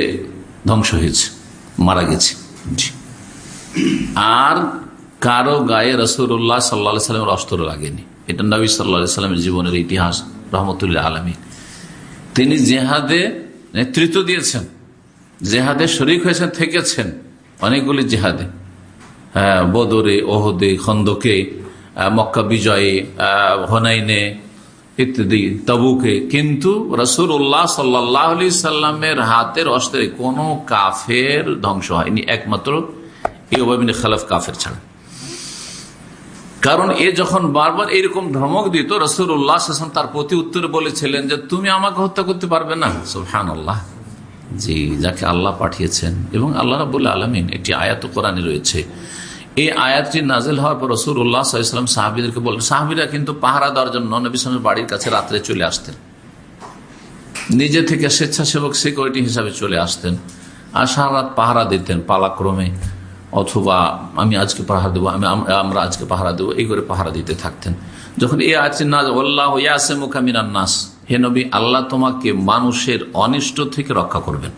ধ্বংস হয়েছে, মারা গেছে। আর কারও গায়ে রসুল্লাহ সাল্লা সাল্লামের অস্ত্র লাগেনি। এটা নবী সাল্লা সাল্লামের জীবনের ইতিহাস রহমতুল্লাহ আলমী তিনি জেহাদে নেতৃত্ব দিয়েছেন। জেহাদে শরিক হয়েছেন, থেকেছেন। অনেকগুলি জেহাদে। হ্যাঁ বদরে, ওহদে, খন্দকে মক্কা বিজয়ে হনাইনে ইত্যাদি, তবুকে। কিন্তু রসুল উল্লাহ সাল্লাহ সাল্লামের হাতের অস্ত্রে কোনো কাফের ধ্বংস হয়নি। একমাত্র খালাফ কাফের ছাড়া। কারণ এ যখন বারবার এরকম ধমক দিত রসুল উল্লাহ তার প্রতি উত্তরে বলেছিলেন যে, তুমি আমাকে হত্যা করতে পারবে না? সুহান আল্লাহ জি যাকে আল্লাহ পাঠিয়েছেন এবং আল্লাহ রাবুল আলমিন একটি আয়াত কোরআনে রয়েছে। এই আয়াতটি নাজেল হওয়ার পর রসুল উল্লাহ সাল্লাম সাহাবিদেরকে বললেন, সাহাবিরা কিন্তু পাহারা দেওয়ার জন্য নবী বাড়ির কাছে রাত্রে চলে আসতেন। নিজে থেকে স্বেচ্ছাসেবক সিকিউরিটি হিসাবে চলে আসতেন আর সারা রাত পাহারা দিতেন পালাক্রমে, অথবা আমি আজকে পাহারা দেবো, আমি আমরা আজকে পাহারা দেবো, এই করে পাহারা দিতে থাকতেন। যখন এই আছে না আল্লাহ ইয়াসে মুখামিনান নাস। হে নবী, আল্লাহ তোমাকে মানুষের অনিষ্ট থেকে রক্ষা করবেন।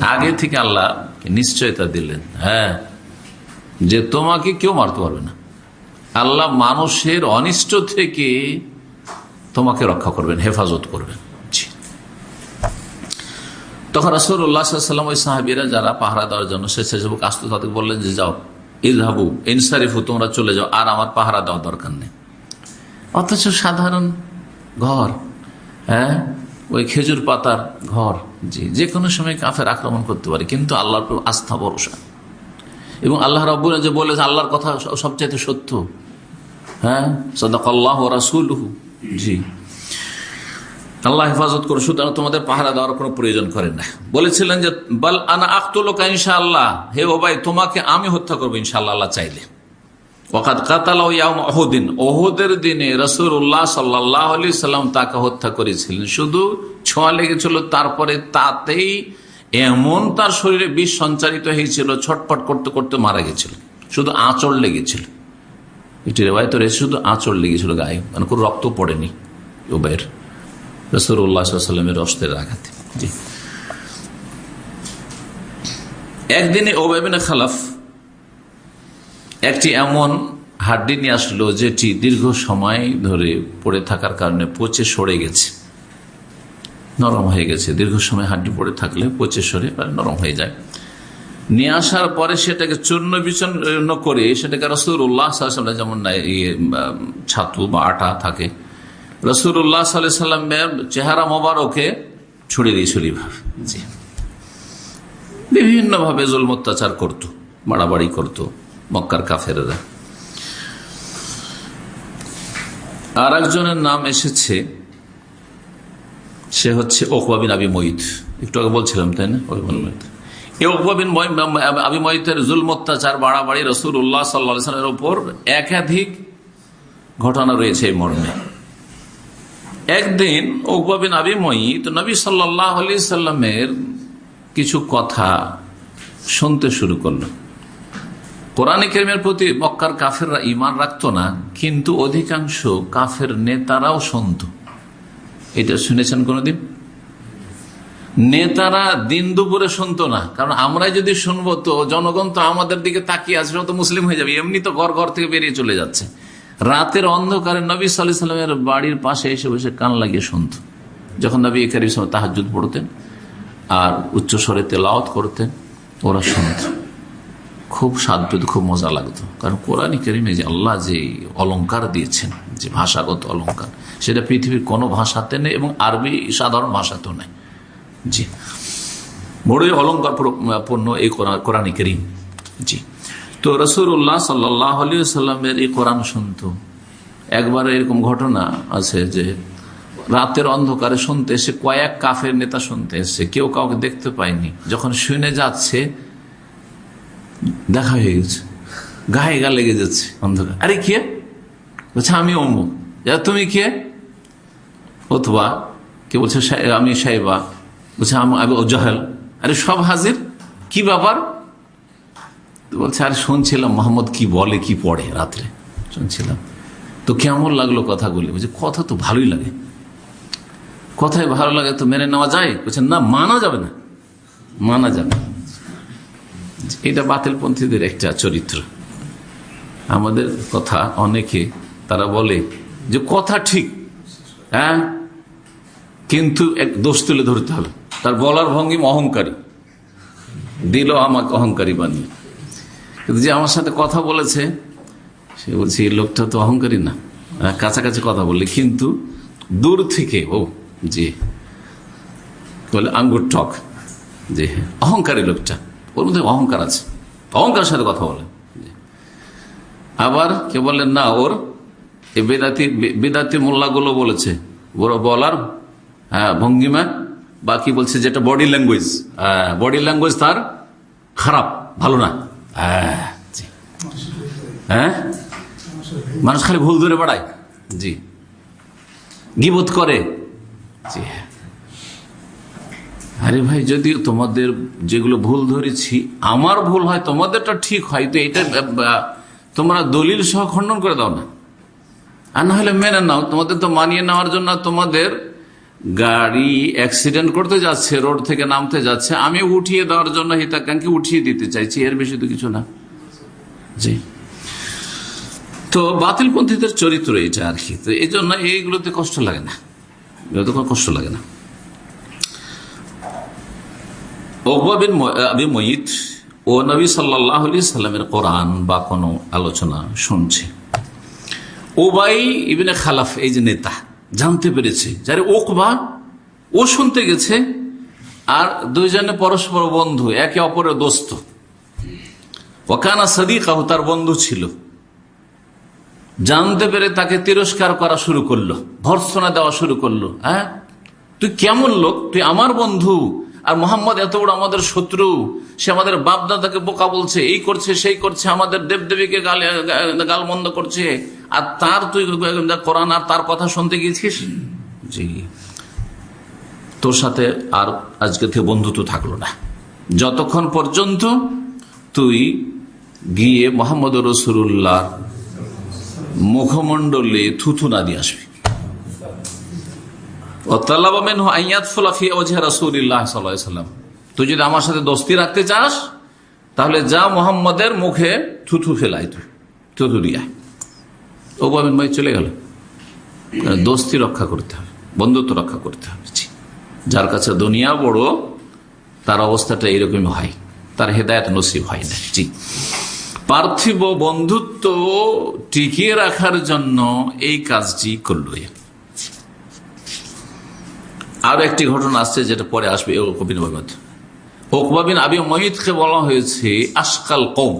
আগে থেকে আল্লাহ নিশ্চয়তা দিলেন। হ্যাঁ যে তোমাকে কেউ মারতে পারবে না। আল্লাহ মানুষের অনিষ্ট থেকে তোমাকে রক্ষা করবেন, হেফাজত করবেন। তখন রসুল্লাহাম ওই সাহাবিরা যারা পাহারা দেওয়ার জন্য স্বেচ্ছাসেবক আসতো তাদের বললেন যে, যাও ইহাবু ইনসারিফু, তোমরা চলে যাও, আর আমার পাহারা দেওয়া দরকার নেই। অথচ সাধারণ ঘর হ্যাঁ? ওই খেজুর পাতার ঘর। জি যে কোনো সময় কাফের আক্রমণ করতে পারে, কিন্তু আল্লাহর আস্থা, ভরসা। এবং আল্লাহ রব যে বলেছে, আল্লাহর কথা সবচেয়ে সত্য। হ্যাঁ? সদাক আল্লাহ রাসুল জি। আল্লাহ হেফাজত করো, সুতরাং তোমাদের পাহারা দেওয়ার কোনো প্রয়োজন করেন না। বলেছিলেন যে, বল আনা আখতুলোকা ইনশাআল্লাহ। হে ভাই, তোমাকে আমি হত্যা করব ইনশাআল্লাহ, আল্লাহ চাইলে। ওহদের দিনে সাল্লাম তাকে হত্যা শুধু ছোঁয়া লেগেছিল এমন তার শরীরে বিষ সঞ্চারিত হয়েছিল করতে করতে মারা গেছিল। শুধু আঁচড় লেগেছিল। এটি রেবায়ত রয়েছে শুধু আঁচড় লেগেছিল গায়ে। মানে কোনো রক্ত পড়েনি ওবের রসুল্লাহামের অস্ত্রের আঘাতে। জি। একদিনে ওবেবিন খালাফ একটি এমন হাড্ডি নিয়ে আসলো যেটি দীর্ঘ সময় ধরে পড়ে থাকার কারণে পচে সরে গেছে। নরম হয়ে গেছে। দীর্ঘ সময় হাড্ডি পড়ে থাকলে পচে সরে নরম হয়ে যায়। নিয়ে আসার পরে সেটাকে চূর্ণ বিচন্ন করে সেটাকে রসুর উল্লাহ যেমন ছাতু বা আটা থাকে রসুর উল্লাহ সাল্লামের চেহারা মোবারকে ছড়িয়ে দিয়েছিল এইভাবে। জি। বিভিন্ন ভাবে জুল অত্যাচার করত বাড়াবাড়ি করত। মক্কার কাফেরা আর একজনের নাম এসেছে, সে হচ্ছে ওকবাবিন আবি মঈদ। একটু আগে বলছিলাম, তাই না? ওকবাবিন আবি বাড়াবাড়ি উল্লাহ ওপর একাধিক ঘটনা রয়েছে এই মর্মে। একদিন ওকবাবিন নবী আলি সাল্লামের কিছু কথা শুনতে শুরু করল। কোরআনে কেরিমের প্রতি মক্কার কাফেররা ইমান রাখতো না, কিন্তু অধিকাংশ কাফের নেতারাও শুনত এটা শুনেছেন কোনদিন? নেতারা দিন দুপুরে শুনতো না, কারণ আমরাই যদি শুনব তো জনগণ তো আমাদের দিকে তাকিয়ে আছে তো মুসলিম হয়ে যাবে। এমনি তো ঘর ঘর থেকে বেরিয়ে চলে যাচ্ছে। রাতের অন্ধকারে নবী সাল্লাহ সাল্লামের বাড়ির পাশে এসে বসে কান লাগিয়ে শুনত যখন নবী কারিম তাহাজুদ পড়তেন আর উচ্চস্বরে তেলাওত করতেন, ওরা শুনত খুব স্বাদ পেত খুব মজা লাগতো। কারণ কোরআন করিমে যে আল্লাহ যে অলঙ্কার দিয়েছেন, যে ভাষাগত অলঙ্কার সেটা পৃথিবীর কোনো ভাষাতে নেই এবং আরবি সাধারণ ভাষাতেও নেই। জি। বড়ই অলঙ্কার পূর্ণ এই কোরআন করিম। জি। তো রসুল্লাহ সাল্লাহ সাল্লামের এই কোরআন শুনত। একবার এরকম ঘটনা আছে যে রাতের অন্ধকারে শুনতে এসে কয়েক কাফের নেতা শুনতে এসছে। কেউ কাউকে দেখতে পায়নি। যখন শুনে যাচ্ছে দেখা হয়ে গেছে। গায়ে গা লেগে যাচ্ছে অন্ধকার। আরে কে? বলছে, আমি অমুক তুমি কে? অথবা কে বলছে আমি সাহেবা। বলছে, আমি জাহেল। আরে সব হাজির? কি ব্যাপার? বলছে, আরে শুনছিলাম মোহাম্মদ কি বলে, কি পড়ে রাত্রে। শুনছিলাম। তো কেমন লাগল কথাগুলি? বলছে, কথা তো ভালোই লাগে। কথায় ভালো লাগে তো মেনে নেওয়া যায়? বলছে, না, মানা যাবে না। মানা যাবে এটা বাতিলপন্থীদের একটা চরিত্র। আমাদের কথা অনেকে তারা বলে যে কথা ঠিক হ্যাঁ? কিন্তু এক দোষ তুলে ধরতে হবে। তার বলার ভঙ্গিম অহংকারী। দিল আমাকে অহংকারী বানিয়ে। কিন্তু যে আমার সাথে কথা বলেছে, সে বলছে, এই লোকটা তো অহংকারী না। কাছাকাছি কথা বললে। কিন্তু দূর থেকে, ও জি বলে, আঙ্গুর টক। জি অহংকারী লোকটা। ওর মধ্যে অহংকার আছে। অহংকার সাথে কথা বলে আবার কে বললেন না ওর বেদাতি বেদাতি মোল্লাগুলো বলেছে। ওর বলার হ্যাঁ ভঙ্গিমা বা কি বলছে যেটা বডি ল্যাঙ্গুয়েজ বডি ল্যাঙ্গুয়েজ তার খারাপ ভালো না। হ্যাঁ, হ্যাঁ? মানুষ খালি ভুল ধরে বেড়ায়। জি। গিবোধ করে। জি আরে ভাই যদি তোমাদের যেগুলো ভুল ধরেছি, আমার ভুল হয়, তোমাদেরটা ঠিক হয়, তো এটা তোমরা দলিল সহ খণ্ডন করে দাও না। আর না হলে মেনে নাও, তোমাদের তো মানিয়ে নেওয়ার জন্য তোমাদের গাড়ি অ্যাক্সিডেন্ট করতে যাচ্ছে রোড থেকে নামতে যাচ্ছে, আমি উঠিয়ে দেওয়ার জন্য হিতাকাঙ্ক্ষী উঠিয়ে দিতে চাইছি, এর বেশি তো কিছু না। জি। তো বাতিলপন্থীদের চরিত্র এটা আর কি, তো এই জন্য এইগুলোতে কষ্ট লাগে না এগুলোতে কষ্ট লাগে না। মঈদ ও নবী সাল্লাহ সাল্লামের কোরআন বা কোনো আলোচনা শুনছে। ওবাই ইবিনে খালাফ, এই যে নেতা, জানতে পেরেছে। যারে ওকবা ও শুনতে গেছে, আর দুইজনে পরস্পর বন্ধু, একে অপরের দোস্ত। ওকানা সাদিকাহ, তার বন্ধু ছিল। জানতে পেরে তাকে তিরস্কার করা শুরু করল ভর্সনা দেওয়া শুরু করল। হ্যাঁ? তুই কেমন লোক? তুই আমার বন্ধু। আর মোহাম্মদ এত বড় আমাদের শত্রু, সে আমাদের বাপদাদাকে বোকা বলছে, এই করছে, সেই করছে, আমাদের দেবদেবীকে গাল মন্দ করছে। আর তার তুই কোরআন আর তার কথা শুনতে গিয়েছিস? জি। তোর সাথে আর আজকে থেকে বন্ধুত্ব থাকল না। যতক্ষণ পর্যন্ত তুই গিয়ে মোহাম্মদ রসুল্লাহ মুখমণ্ডলে থুথু না দিয়ে আসবি। তুই যদি আমার সাথে দোস্তি রাখতে চাস, তাহলে যা মোহাম্মদের মুখে থুথু ফেলাই তুই, থুথু দিয়ায় ও বাবিন ভাই চলে গেল দোস্তি রক্ষা করতে হবে, বন্ধুত্ব রক্ষা করতে হবে। যার কাছে দুনিয়া বড়, তার অবস্থাটা এইরকম হয়, তার হেদায়ত নসিব হয় না। জি পার্থিব বন্ধুত্ব টিকিয়ে রাখার জন্য এই কাজটি করল। আরও একটি ঘটনা আসছে যেটা পরে আসবে কবিন ভগত ওকবাবিন আবি মহিদকে বলা হয়েছে, আশকাল কম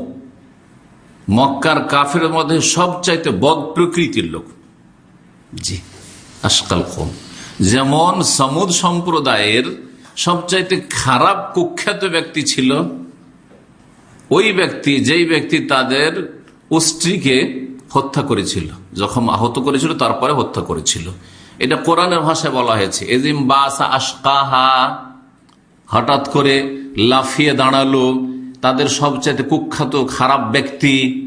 মক্কার কাফের মধ্যে সবচাইতে বদ প্রকৃতির লোক। জি, আশকাল কম যেমন সমুদ সম্প্রদায়ের সবচাইতে খারাপ কুখ্যাত ব্যক্তি ছিল, ওই ব্যক্তি, যেই ব্যক্তি তাদের স্ত্রীকে হত্যা করেছিল যখন আহত করেছিল, তারপরে হত্যা করেছিল। এটা কোরআনের ভাষায় বলা হয়েছে। এজিম বাসা আশকাহা, হঠাৎ করে লাফিয়ে দাঁড়াল তাদের সবচাইতে কুখ্যাত, খারাপ ব্যক্তি।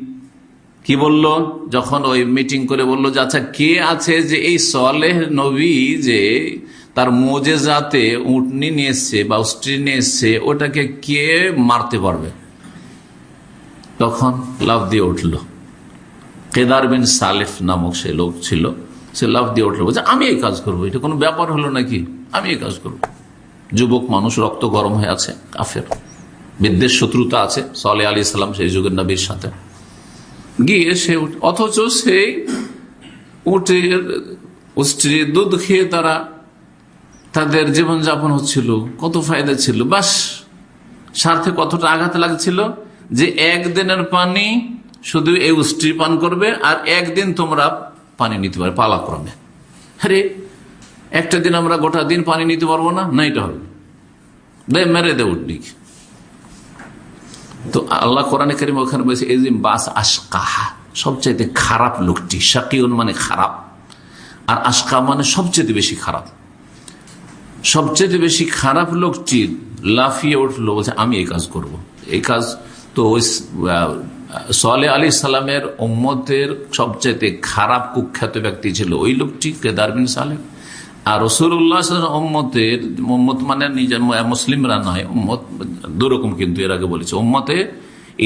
কি বলল? যখন ওই মিটিং করে বলল যে আচ্ছা কে আছে যে এই সলেহ নবী যে তার মোজে যাতে উটনি নিয়ে এসছে বা স্ত্রী নিয়ে এসছে, ওটাকে কে মারতে পারবে? তখন লাভ দিয়ে উঠল। কেদার বিন সালেফ নামক সে লোক ছিল। সে লাভ দিয়ে উঠল। বলছে, আমি এই কাজ করব। এটা কোনো ব্যাপার হলো নাকি? আমি এই কাজ করব। যুবক, মানুষ, রক্ত গরম হয়ে আছে, কাফের। বিদ্বেষ, শত্রুতা আছে। সালে আলী ইসলাম সেই যুগের নবীর সাথে। গিয়ে সে অথচ সেই উঠে স্ত্রী দুধ খেয়ে তারা তাদের জীবনযাপন হচ্ছিল। কত ফায়দা ছিল। বাস, স্বার্থে কতটা আঘাত লাগছিল যে একদিনের পানি শুধু এই উষ্টি পান করবে আর একদিন তোমরা পানি নিতে পারবে পালাক্রমে। আরে, একটা দিন আমরা গোটা দিন পানি নিতে পারব না না এটা হবে। মেরে দে উঠনি তো আল্লাহ কোরআন করিম ওখানে বলছে যে বাস আসকাহা সবচাইতে খারাপ লোকটি, শাকিউন মানে খারাপ, আর আসকা মানে সবচেয়ে বেশি খারাপ। সবচেয়ে বেশি খারাপ লোকটি লাফিয়ে উঠল, বলছে, আমি এই কাজ করব। এই কাজ তো ওই সোয়ালে আলী সালামের ওম্মতের সবচেয়ে খারাপ কুখ্যাত ব্যক্তি ছিল ওই লোকটি, কেদার বিন সালেম আর রসুল্লাহ ওম্মতের মোহাম্মদ মানে নিজের মুসলিমরা নয়, উম্মত দুরকম কিন্তু এর আগে বলেছে। উম্মতে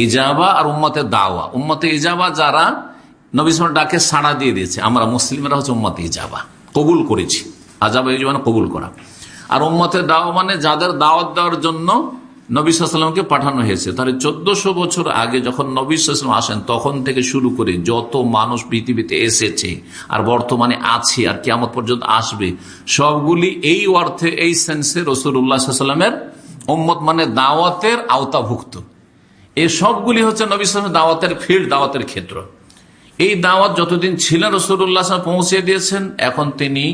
ইজাবা আর উম্মতে দাওয়া। উম্মতে ইজাবা যারা নবী ডাকে সাড়া দিয়ে দিয়েছে। আমরা মুসলিমরা হচ্ছে উম্মতে ইজাবা, কবুল করেছি। আজাবা ইজাবা কবুল করা। আর উম্মতে দাওয়া মানে যাদের দাওয়াত দেওয়ার জন্য নবী সাল্লামকে পাঠানো হয়েছে। তাহলে চোদ্দশো বছর আগে যখন নবী সাল্লাম আসেন, তখন থেকে শুরু করে যত মানুষ পৃথিবীতে এসেছে আর বর্তমানে আছে আর কেমন পর্যন্ত আসবে, সবগুলি এই অর্থে, এই সেন্সে রসুল্লাহামের ওম্মত মানে দাওয়াতের আওতাভুক্ত। এই সবগুলি হচ্ছে নবী সালামের দাওয়াতের ফিল্ড, দাওয়াতের ক্ষেত্র। এই দাওয়াত যতদিন ছিলেন রসুল্লাহ পৌঁছে দিয়েছেন, এখন তিনি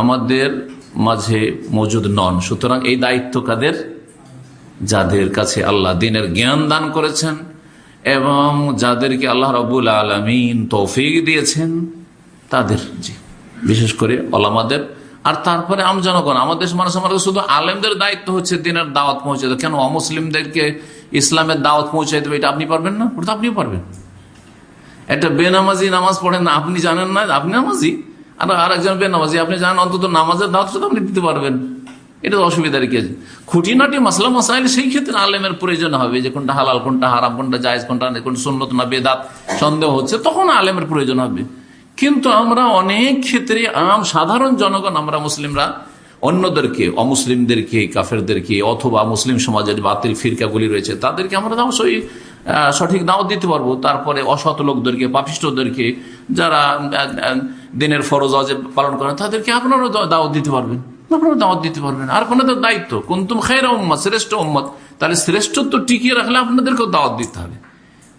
আমাদের মাঝে মজুদ নন। সুতরাং এই দায়িত্ব কাদের? যাদের কাছে আল্লাহ দিনের জ্ঞান দান করেছেন এবং যাদেরকে আল্লাহ রবুল আলমিন তৌফিক দিয়েছেন, তাদের জি, বিশেষ করে ওলামাদের। আর তারপরে আম জনগণ আমাদের মানুষ আমাদের শুধু আলেমদের দায়িত্ব হচ্ছে দিনের দাওয়াত পৌঁছে দেবে কেন অমুসলিমদেরকে ইসলামের দাওয়াত পৌঁছে দেবে, এটা আপনি পারবেন না? ওটা আপনিও পারবেন। একটা বেনামাজি নামাজ পড়েন না, আপনি জানেন না, আপনি নামাজি। আর আরেকজন বেনামাজি, আপনি জানেন অন্তত নামাজের দাওয়াত আপনি দিতে পারবেন। এটা অসুবিধার কি আছে। খুঁটিনাটি মাসলা মশাইল সেই ক্ষেত্রে আলেমের প্রয়োজন হবে যে কোনটা হালাল, কোনটা হারাম, কোনটা জায়জ, কোনটা কোনটা সুন্নত না, বেদাত সন্দেহ হচ্ছে, তখন আলেমের প্রয়োজন হবে। কিন্তু আমরা অনেক ক্ষেত্রে আম সাধারণ জনগণ, আমরা মুসলিমরা, অন্যদেরকে, অমুসলিমদেরকে, কাফেরদেরকে, অথবা মুসলিম সমাজের বাতিল ফিরকাগুলি রয়েছে, তাদেরকে আমরা অবশ্যই সঠিক দাওয়াত দিতে পারব। তারপরে অসৎ লোকদেরকে, পাপিষ্টদেরকে, যারা দিনের ফরজ পালন করেন, তাদেরকে আপনারাও দাওয়াত দিতে পারবেন। আপনারা দাওয়াত দিতে পারবেন আর আপনাদের দায়িত্ব। কুন্তুম খেরা উম্মত শ্রেষ্ঠ উম্মত তাহলে শ্রেষ্ঠত্ব টিকিয়ে রাখলে আপনাদেরকেও দাওয়াত দিতে হবে।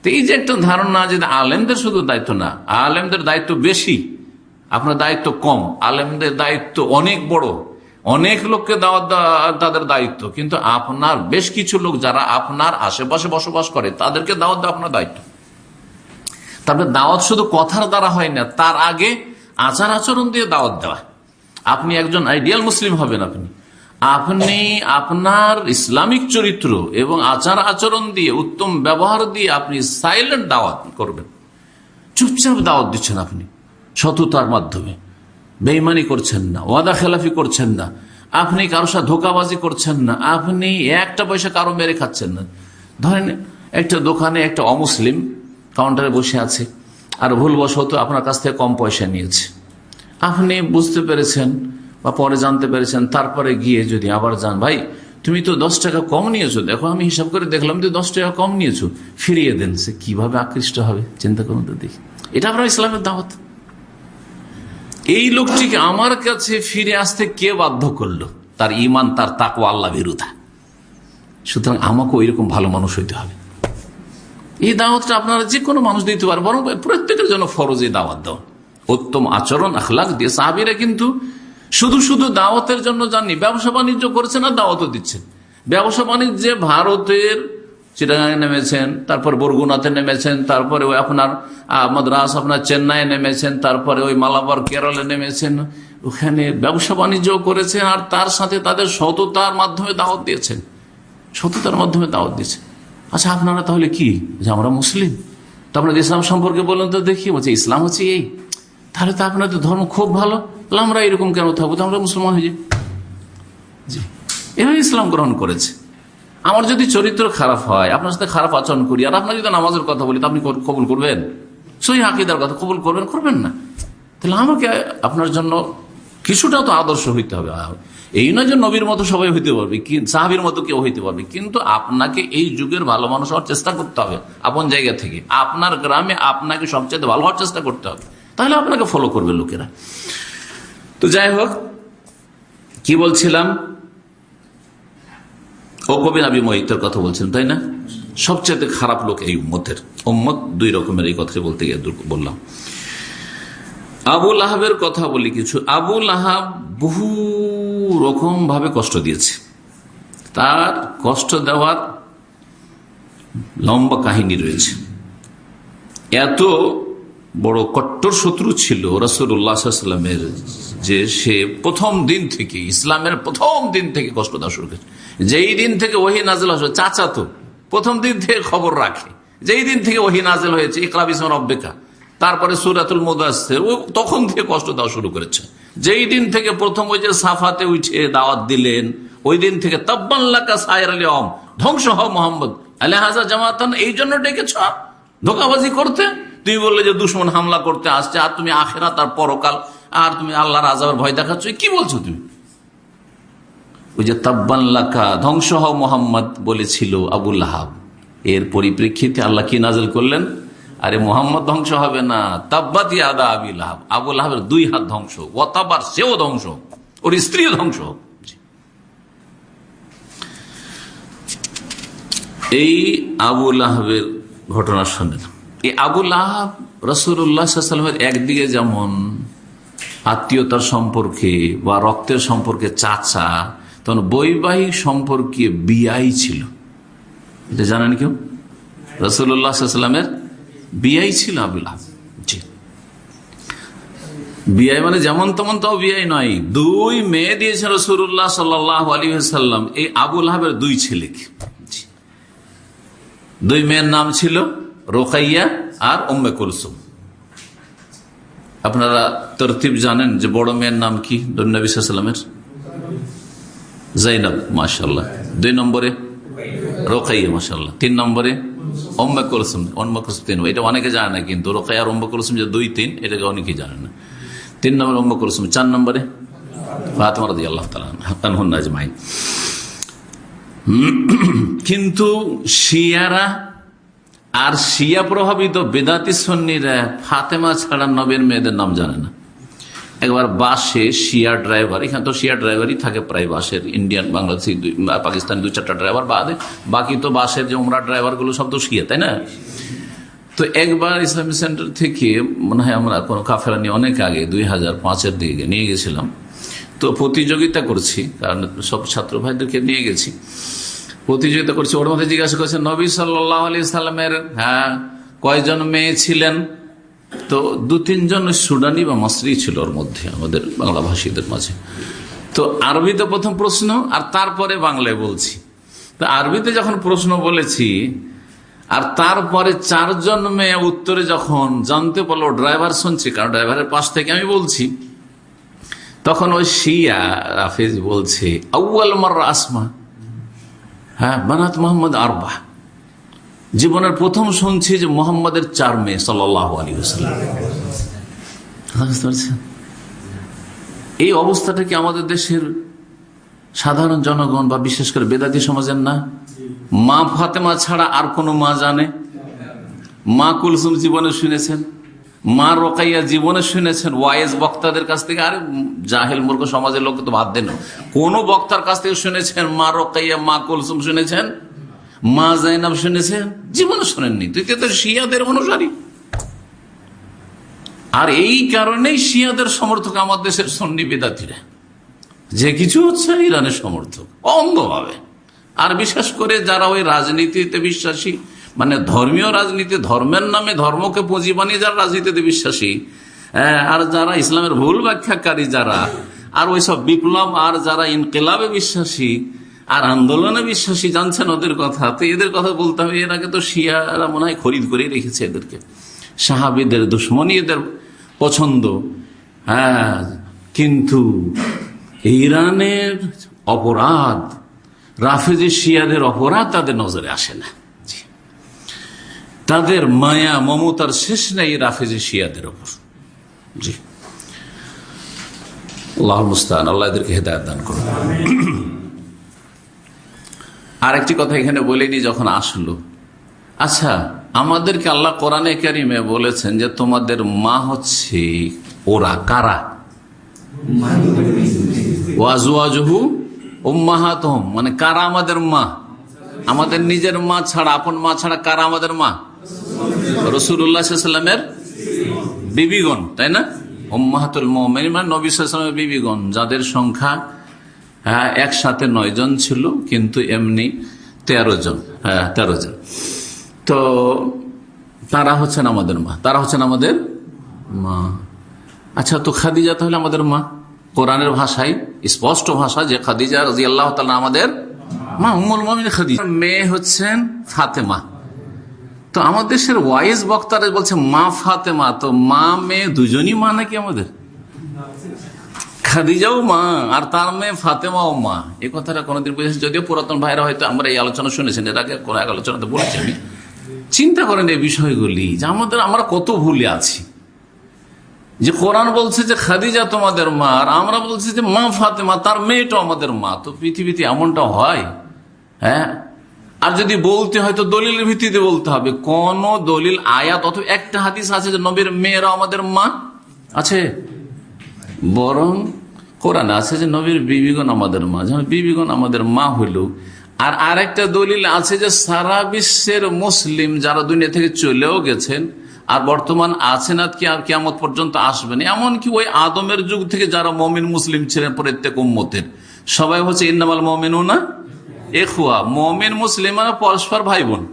তো এই যে একটা ধারণা যে আলেমদের শুধু দায়িত্ব না, আলেমদের দায়িত্ব বেশি, আপনার দায়িত্ব কম। আলেমদের দায়িত্ব অনেক বড়। অনেক লোককে দাওয়াত তাদের দায়িত্ব। কিন্তু আপনার বেশ কিছু লোক যারা আপনার আশেপাশে বসবাস করে, তাদেরকে দাওয়াত দেওয়া আপনার দায়িত্ব। তারপরে দাওয়াত শুধু কথার দ্বারা হয় না, তার আগে আচার আচরণ দিয়ে দাওয়াত দেওয়া। আপনি একজন আইডিয়াল মুসলিম হবেন আপনি। আপনি আপনার ইসলামিক চরিত্র এবং আচার আচরণ দিয়ে, উত্তম ব্যবহার দিয়ে আপনি সাইলেন্ট দাওয়াত করবেন। চুপচাপ দাওয়াত দিচ্ছেন আপনি সততার মাধ্যমে। বেইমানি করছেন না, ওয়াদা খেলাফি করছেন না, আপনি কারও সাথে ধোকাবাজি করছেন না, আপনি একটা পয়সা কারও মেরে খাচ্ছেন না। ধরেন একটা দোকানে একটা অমুসলিম কাউন্টারে বসে আছে, আর ভুলবশত আপনার কাছ থেকে কম পয়সা নিয়েছে। আপনি বুঝতে পেরেছেন বা পরে জানতে পেরেছেন, তারপরে গিয়ে যদি আবার যান, ভাই, তুমি তো দশ টাকা কম নিয়েছো, দেখো আমি হিসাব করে দেখলাম তো দশ টাকা কম নিয়েছো, ফিরিয়ে দেন সে কীভাবে আকৃষ্ট হবে, চিন্তা করুন তো দেখি। এটা আপনার ইসলামের দাওয়াত। এই লোকটিকে আমার কাছে ফিরে আসতে কে বাধ্য করল? তার ইমান তার তাকু আল্লাহ বিরুদ্ধা। সুতরাং আমাকে ওই রকম ভালো মানুষ হইতে হবে। এই দাওয়াতটা আপনারা যে কোনো মানুষ দিতে পারেন, বরং প্রত্যেকের জন্য ফরজ এই দাওয়াত দেওয়া। উত্তম আচরণ আখলাক দিয়ে সাহাবিরা কিন্তু শুধু শুধু দাওয়াতের জন্য যাননি, ব্যবসা বাণিজ্য করেছেন আর দাওয়াতও দিচ্ছেন। ব্যবসা বাণিজ্যে ভারতের চিটাগাঙে নেমেছেন, তারপর বরগুনাতে নেমেছেন, তারপরে ওই আপনার মাদ্রাস, আপনার চেন্নাইয়ে নেমেছেন, তারপরে ওই মালাবার, কেরলে নেমেছেন। ওখানে ব্যবসা বাণিজ্য করেছেন আর তার সাথে তাদের সততার মাধ্যমে দাওয়াত দিয়েছেন। সততার মাধ্যমে দাওয়াত দিয়েছেন। আচ্ছা আপনারা তাহলে কি? যে আমরা মুসলিম। তো আপনাদের ইসলাম সম্পর্কে বলেন তো দেখি। বলছে, ইসলাম হচ্ছে এই। তাহলে তো আপনাদের ধর্ম খুব ভালো। তাহলে আমরা এরকম কেন থাকব? তো আমরা মুসলমান হয়ে যাই। এভাবে ইসলাম গ্রহণ করেছে। আমার যদি চরিত্র খারাপ হয়, আপনার সাথে খারাপ আচরণ করি, আর আপনার যদি নামাজের কথা বলি আপনি কবুল করবেন? সই হাকিদার কথা কবুল করবেন? করবেন না। তাহলে আমাকে আপনার জন্য কিছুটা তো আদর্শ হইতে হবে। এই নয় যে নবীর মতো সবাই হইতে পারবে সাহাবির মতো কেউ হইতে পারবে। কিন্তু আপনাকে এই যুগের ভালো মানুষ হওয়ার চেষ্টা করতে হবে। আপন জায়গা থেকে। আপনার গ্রামে আপনাকে সবচেয়ে ভালো হওয়ার চেষ্টা করতে হবে। তাহলে আপনাকে ফলো করবে লোকেরা। তো যাই হোক, কি বলছিলাম? ও কবি নাবি মহিতের কথা বলছেন, তাই না? সবচেয়ে খারাপ লোক এই উম্মতের। উম্মত দুই রকমের, এই কথা বলতে গিয়ে বললাম। আবুল আহাবের কথা বলি কিছু। আবুল আহাব বহু রকম ভাবে কষ্ট দিয়েছে। তার কষ্ট দেওয়ার লম্বা কাহিনী রয়েছে। এত বড় কট্টর শত্রু ছিল রসুল্লাহামের যে সে প্রথম দিন থেকে, ইসলামের প্রথম দিন থেকে কষ্ট দেওয়া শুরু করেছে। যেই দিন থেকে ওহি নাজেল হয়েছে, চাচা তো, প্রথম দিন থেকে খবর রাখে। যেই দিন থেকে ওহি নাজেল হয়েছে ইকলাব ইসলাম অব্বেকা তারপরে সুরাতুল মোদাসের ও তখন থেকে কষ্ট দেওয়া শুরু করেছে। যেই দিন থেকে প্রথম ওই যে সাফাতে উঠে দাওয়াত দিলেন, ওই দিন থেকে তব্বাল্লাকা সায়ের আলী অম ধ্বংস হ মোহাম্মদ। আলহাজা জামাতান, এই জন্য ডেকেছ? ধোকাবাজি করতে? তুমি বললে যে দুশ্মন হামলা করতে আসছে, আর তুমি আখেরা তার পরকাল, আর তুমি আল্লাহর আজাবের ভয় দেখাচ্ছ কি বলছো তুমি? ওই যে তাব্বাল্লাকা ধ্বংস হও মোহাম্মদ বলেছিল আবুল এর পরিপ্রেক্ষিতে আল্লাহ কি নাজল করলেন? আরে, মোহাম্মদ ধ্বংস হবে না, তাব্বাতি আদা আবিল হাব আবুল হাবের দুই হাত ধ্বংস ও তাব্বার সেও ধ্বংস ওর স্ত্রীও ধ্বংস এই আবুল আহাবের ঘটনা শোনেন এই আবুল আহাব রসুল্লাহামের একদিকে যেমন আত্মীয়তার সম্পর্কে বা রক্তের সম্পর্কে চাচা, তখন বৈবাহিক সম্পর্কে বিয়াই ছিল। এটা জানেন কেউ? রসুল্লাহামের বিয়াই ছিল আবুল আহাব জি। বিয়াই মানে যেমন তেমন তাও বিয়াই নয়। দুই মেয়ে দিয়েছেন রসুল্লাহ সাল্লাহ আলী সাল্লাম এই আবুল আহাবের দুই ছেলেকে। দুই মেয়ের নাম ছিল রোকাইয়া আর ওম্মে কুলসুম। আপনারা তরতিব জানেন যে বড় মেয়ের নাম কি? নবীলামের জাইনব মাসাল্লাহ দুই নম্বরে রোকাইয়া মাসাল্লাহ তিন নম্বরে ওম্মে কুলসুম। অম্মে কুলসুম তিন। এটা অনেকে জানে না, কিন্তু রোকাইয়া আর ওম্মে কুলসুম যে দুই, তিন, এটাকে অনেকেই জানে না। তিন নম্বরে ওম্মে কুলসুম, চার নম্বরে ফাতেমা রাদি আল্লাহ তালা আজমাইন কিন্তু শিয়ারা আর শিয়া প্রভাবিত বেদাতি সন্নিরা ফাতেমা ছাড়া নবের মেয়েদের নাম জানে না। একবার বাসে শিয়া ড্রাইভার, এখানে তো শিয়া ড্রাইভারই থাকে প্রায় বাসের, ইন্ডিয়ান, বাংলাদেশি পাকিস্তানি দু চারটা ড্রাইভার বাদে, বাকি তো বাসের যে উমরা ড্রাইভারগুলো সব তো শিয়া, তাই না? তো একবার ইসলামী সেন্টার থেকে, মনে হয় আমরা কোনো কাফেরা নিয়ে অনেক আগে, দুই হাজার পাঁচের দিকে নিয়ে গেছিলাম। তো প্রতিযোগিতা করছি, কারণ সব ছাত্র ভাইদেরকে নিয়ে গেছি। প্রতিযোগিতা করছে, ওর মধ্যে জিজ্ঞাসা করছে, নবী সাল্লাহ আলি সাল্লামের হ্যাঁ কয়জন মেয়ে ছিলেন? তো দু তিনজন সুডানি বা মাসরি ছিল ওর মধ্যে, আমাদের বাংলা ভাষীদের মাঝে। তো আরবিতে প্রথম প্রশ্ন, আর তারপরে বাংলায় বলছি। তো আরবিতে যখন প্রশ্ন বলেছি, আর তারপরে চারজন মেয়ে উত্তরে যখন জানতে পারল ড্রাইভার শুনছি, কারণ ড্রাইভারের পাশ থেকে আমি বলছি, তখন ওই শিয়া রাফিজ বলছে, আউ্য়াল মার আসমা হ্যাঁ বানাত মোহাম্মদ আরবা। জীবনের প্রথম শুনছি যে মোহাম্মদের চার মেয়ে সাল্লাহ আলী এই অবস্থাটা কি আমাদের দেশের সাধারণ জনগণ বা বিশেষ করে বেদাতি সমাজের না? মা ফাতেমা ছাড়া আর কোনো মা জানে? মা কুলসুম জীবনে শুনেছেন? মা রোকাইয়া জীবনে শুনেছেন, ওয়াইজ বক্তাদের কাছ থেকে, আরে জাহেল মূর্খ সমাজের লোক তো বাদ দেন কোন বক্তার কাছ থেকে শুনেছেন, মা রোকাইয়া, মা কুলসুম শুনেছেন? মা জাইনাব শুনেছেন? জীবনে শোনেননি। তুই তো শিয়াদের অনুসারী। আর এই কারণেই শিয়াদের সমর্থক আমার দেশের সন্নি বেদাতিরা যে কিছু হচ্ছে ইরানের সমর্থক অন্ধভাবে আর বিশেষ করে যারা ওই রাজনীতিতে বিশ্বাসী মানে ধর্মীয় রাজনীতি, ধর্মের নামে ধর্মকে পুঁজি বানিয়ে যারা রাজনীতিতে বিশ্বাসী আর যারা ইসলামের ভুল ব্যাখ্যাকারী যারা, আর ওইসব বিপ্লব, আর যারা ইনকেলাবে বিশ্বাসী, আর আন্দোলনে বিশ্বাসী, জানছেন ওদের কথা, তো এদের কথা বলতে হবে, এর আগে তো শিয়ারা মনে হয় খরিদ করে রেখেছে এদেরকে। সাহাবিদের দুশ্মনী এদের পছন্দ হ্যাঁ কিন্তু ইরানের অপরাধ, রাফেজি শিয়াদের অপরাধ তাদের নজরে আসে না। তাদের মায়া, মমতার শেষ নেই রাফেজি শিয়াদের ওপর জি। আল্লাহ মুস্তান আল্লাহ এদেরকে হেদায়ত দান করুন। আরেকটি কথা এখানে বলিনি, যখন আসলো। আচ্ছা আমাদেরকে আল্লাহ কোরআনে কারিমে বলেছেন যে তোমাদের মা হচ্ছে ওরা কারা? মানে কারা আমাদের মা? আমাদের নিজের মা ছাড়া, আপন মা ছাড়া কারা আমাদের মা? রসুল্লাহামের বিবিগণ, তাই না? উম্মাহাতুল মোহাম্মদ মানে নবী সাল্লামের বিবিগণ, যাদের সংখ্যা হ্যাঁ একসাথে নয় জন ছিল, কিন্তু এমনি তেরো জন হ্যাঁ তেরো জন। তো তারা হচ্ছেন আমাদের মা, তারা হচ্ছেন আমাদের মা। আচ্ছা তো খাদিজা তাহলে আমাদের মা? কোরআনের ভাষায়, স্পষ্ট ভাষা যে খাদিজা রাজি আল্লাহ আমাদের মা উমুল মমিন খাদিজা। মেয়ে হচ্ছেন ফাতেমা। তো আমাদের দেশের ওয়াইজ বক্তারা বলছে, মা ফাতেমা তো মা, মেয়ে দুজনই মা নাকি আমাদের? খাদিজাও মা, আর তার মেয়ে ফাতেমাও মা। এ কথাটা কোনোদিন বুঝেছে যদিও পুরাতন ভাইরা হয়তো আমরা এই আলোচনা শুনেছেন, এর আগে কোন এক আলোচনাতে বলেছি আমি। চিন্তা করেন এই বিষয়গুলি, যে আমাদের, আমরা কত ভুলে আছি। যে কোরআন বলছে যে, খাদিজা তোমাদের মা আর আমরা বলছি যে, মা ফাতেমা, তার মেয়েটা আমাদের মা তো পৃথিবীতে এমনটা হয়? হ্যাঁ? আর যদি বলতে হয় তো দলিলের ভিত্তিতে বলতে হবে। কোন দলিল, আয়াত, অথবা একটা হাদিস আছে যে নবীর মেয়েরা আমাদের মা আছে? বরং কোরআন আছে যে নবীর বিবিগণ আমাদের মা। যেমন বিবিগণ আমাদের মা হইল। আর আরেকটা দলিল আছে যে সারা বিশ্বের মুসলিম যারা দুনিয়া থেকে চলেও গেছেন আর বর্তমান আছেন আর কি আর কেমন পর্যন্ত আসবেন। এমনকি ওই আদমের যুগ থেকে যারা মমিন, মুসলিম ছিলেন প্রত্যেক উম্মতের। সবাই হচ্ছে ইন্নামাল মমিন না এখুয়া, মমিন, মুসলিম মানে পরস্পর ভাই বোন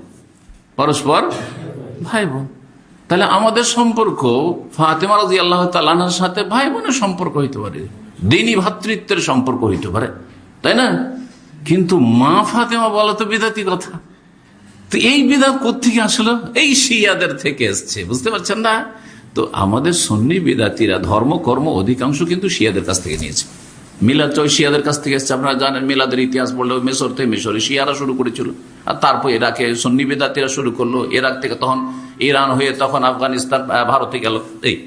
পরস্পর ভাই বোন তাহলে আমাদের সম্পর্ক, ফাতেমা রাজি আল্লাহ তালার সাথে ভাই বোনের সম্পর্ক হইতে পারে। দিনী ভাতৃত্বের সম্পর্ক হইতে পারে। তাই না? কিন্তু মা ফাতেমা বলা তো বিদাতি কথা। তো এই বিদাত কোথেকে আসলো? এই শিয়াদের থেকে এসছে। বুঝতে পারছেন না? তো আমাদের সন্নি বিদাতিরা ধর্ম, কর্ম অধিকাংশ কিন্তু শিয়াদের কাছ থেকে নিয়েছে। মিলাদ শিয়াদের কাছ থেকে এসছে। আপনারা জানেন মিলাদের ইতিহাস বললে মেসর থেকে মেসরে শিয়ারা শুরু করেছিল। আর তারপর এরাকে সন্নি বেদাতিরা শুরু করল। এরাক থেকে তখন ইরান হয়ে তখন আফগানিস্তান ভারতে গেল। এই।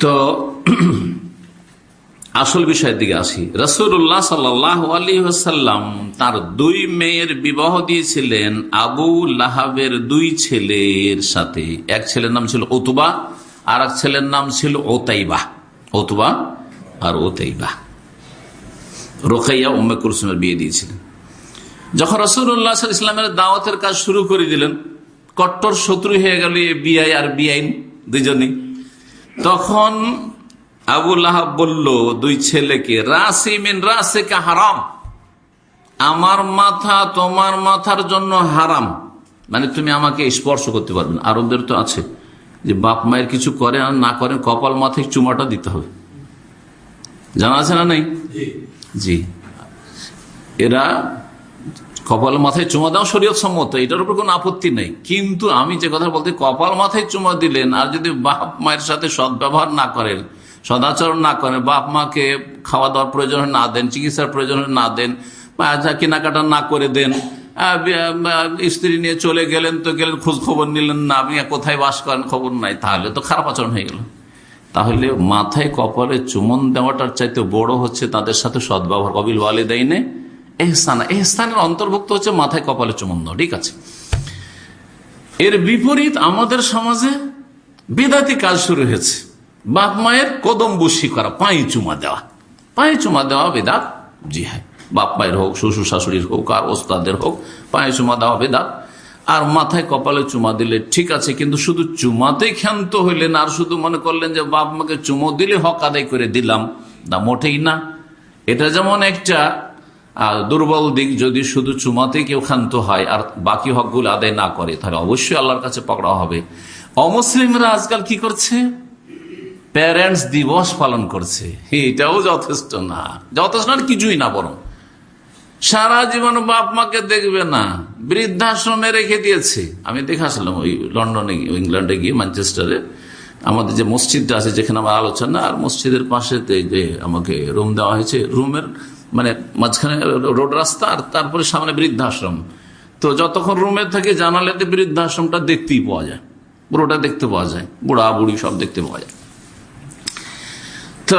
তো (clears throat) আসল বিষয়ের দিকে আসি। রসুল্লাহ সাল্লাহ আসাল্লাম তার দুই মেয়ের বিবাহ দিয়েছিলেন আবু লাহাবের দুই ছেলের সাথে। এক ছেলের নাম ছিল ওতুবা আর এক ছেলের নাম ছিল ওতাইবা। ওতুবা আর ওতাইবা রোখাইয়া উম্মে কুরসুমের বিয়ে দিয়েছিলেন। যখন রসুল্লাহ ইসলামের দাওয়াতের কাজ শুরু করে দিলেন, কট্টর শত্রু হয়ে গেল বিআই আর বিআইন দুজনেই তখন আহাব বলল, দুই ছেলেকে রাসিমিন রাসেকা হারাম। আমার মাথা তোমার মাথার জন্য হারাম। মানে তুমি আমাকে স্পর্শ করতে পারবে না। আরবদের তো আছে। যে বাপ মায়ের কিছু করে আর না করে, কপাল মাথায় চুমাটা দিতে হবে। জানা আছে না নেই? জি। এরা কপাল মাথায় চুমা দেওয়া শরীয়ত সম্মত এটার উপর কোনো আপত্তি নেই। কিন্তু আমি যে কথা বলতে কপাল মাথায় চুমা দিলেন আর যদি বাপ মায়ের সাথে সদ্ব্যবহার না করেন সদাচরণ না করেন বাপ মাকে খাওয়া দাওয়ার প্রয়োজন না দেন চিকিৎসার প্রয়োজন না দেন কেনাকাটা না করে দেন স্ত্রী নিয়ে চলে গেলেন তো গেলেন খোঁজ খবর নিলেন না আপনি কোথায় বাস করেন খবর নাই তাহলে তো খারাপ আচরণ হয়ে গেল। তাহলে মাথায় কপালে চুমন দেওয়াটার চাইতে বড় হচ্ছে তাদের সাথে সদ্ব্যবহার। কবিল ওয়ালে দেয়নে এহসান এহসানের অন্তর্ভুক্ত হচ্ছে মাথায় কপালে চুমন দেওয়া। ঠিক আছে। এর বিপরীত আমাদের সমাজে বেদাতি কাজ শুরু হয়েছে। বাপ মায়ের কদম বসি করা, পায়ে চুমা দেওয়া। পায়ে চুমা দেওয়া বেদাত জি হ্যাঁ বাপ মায়ের হোক, শ্বশুর শাশুড়ির হোক, আর ওস্তাদের হোক, পায়ে চুমা দেওয়া বেদাত। আর মাথায় কপালে চুমা দিলে ঠিক আছে, কিন্তু শুধু চুমাতে ক্ষান্ত হইলেন, আর শুধু মনে করলেন যে বাপ মাকে চুমো দিলে হক আদায় করে দিলাম। না মোটেই না। এটা যেমন একটা দুর্বল দিক, যদি শুধু চুমাতে কেউ ক্ষান্ত হয়, আর বাকি হকগুলো আদায় না করে, তাহলে অবশ্যই আল্লাহর কাছে পকড়া হবে। অমুসলিমরা আজকাল কি করছে? প্যারেন্টস দিবস পালন করছে। এটাও যথেষ্ট না। যথেষ্ট না, কিছুই না বরং। সারা জীবন বাপ মাকে দেখবে না। বৃদ্ধাশ্রমে রেখে দিয়েছে। আমি দেখে আসলাম ওই লন্ডনে ইংল্যান্ডে গিয়ে, ম্যানচেস্টারে। আমাদের যে মসজিদটা আছে, যেখানে আমার আলোচনা, আর মসজিদের পাশে যে আমাকে রুম দেওয়া হয়েছে, রুমের মানে মাঝখানে রোড রাস্তা, আর তারপরে সামনে বৃদ্ধাশ্রম। তো যতক্ষণ রুমে থাকে জানালেতে বৃদ্ধাশ্রমটা দেখতেই পাওয়া যায়। পুরোটা দেখতে পাওয়া যায়। বুড়া বুড়ি সব দেখতে পাওয়া যায়। তো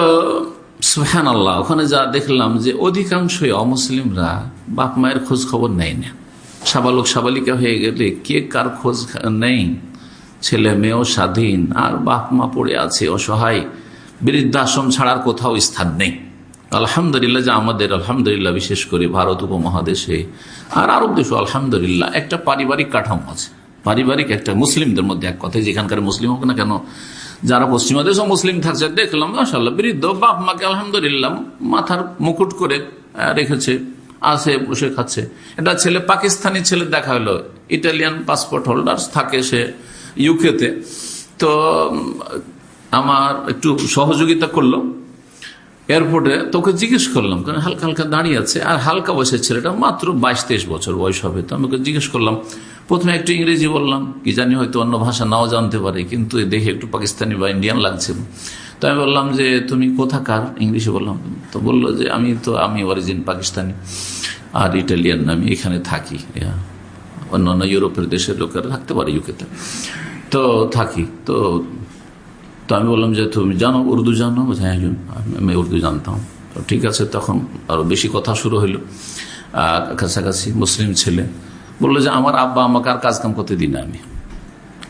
সুহান আল্লাহ ওখানে যা দেখলাম যে অধিকাংশই অমুসলিমরা বাপ মায়ের খোঁজ খবর নেয় না। সাবালক সাবালিকা হয়ে গেলে কে কার খোঁজ নেই ছেলে মেয়েও স্বাধীন, আর বাপ মা পড়ে আছে অসহায়। বৃদ্ধাশ্রম ছাড়ার কোথাও স্থান নেই। আলহামদুলিল্লাহ যে আমাদের, আলহামদুলিল্লাহ বিশেষ করে ভারত উপমহাদেশে। আর আরব দেশ আলহামদুলিল্লাহ, একটা পারিবারিক কাঠামো আছে। পারিবারিক একটা মুসলিমদের মধ্যে এক কথা যেখানকার মুসলিম হোক না কেন যারা পশ্চিমা দেশও মুসলিম থাকছে, দেখলাম মাসাল্লাহ বৃদ্ধ বাপ মাকে আলহামদুলিল্লাহ মাথার মুকুট করে রেখেছে, আসে, বসে খাচ্ছে। এটা ছেলে পাকিস্তানি ছেলে দেখা হলো, ইটালিয়ান পাসপোর্ট হোল্ডার থাকে সে ইউকেতে তো। আমার একটু সহযোগিতা করল। এয়ারপোর্টে তোকে জিজ্ঞেস করলাম, কারণ হালকা হালকা দাঁড়িয়ে আছে, আর হালকা বয়সের ছেলেটা মাত্র বাইশ তেইশ বছর বয়স হবে। তো আমাকে জিজ্ঞেস করলাম, প্রথমে একটু ইংরেজি বললাম, কি জানি হয়তো অন্য ভাষা নাও জানতে পারে, কিন্তু দেখে একটু পাকিস্তানি বা ইন্ডিয়ান লাগছে। তো আমি বললাম যে, তুমি কোথাকার? ইংলিশে বললাম, তো বলল যে, আমি তো, আমি অরিজিন পাকিস্তানি আর ইটালিয়ান, আমি এখানে থাকি। অন্য অন্য ইউরোপের দেশের লোকেরা থাকতে পারে ইউকেতে তো থাকি। তো তো আমি বললাম যে, তুমি জানো, উর্দু জানো? হ্যাঁ আমি উর্দু জানতাম। তো ঠিক আছে, তখন আরও বেশি কথা শুরু হইল। কাছাকাছি মুসলিম ছেলে বলল যে, আমার আব্বা আমাকে আর কাজকাম করতে দিন আমি।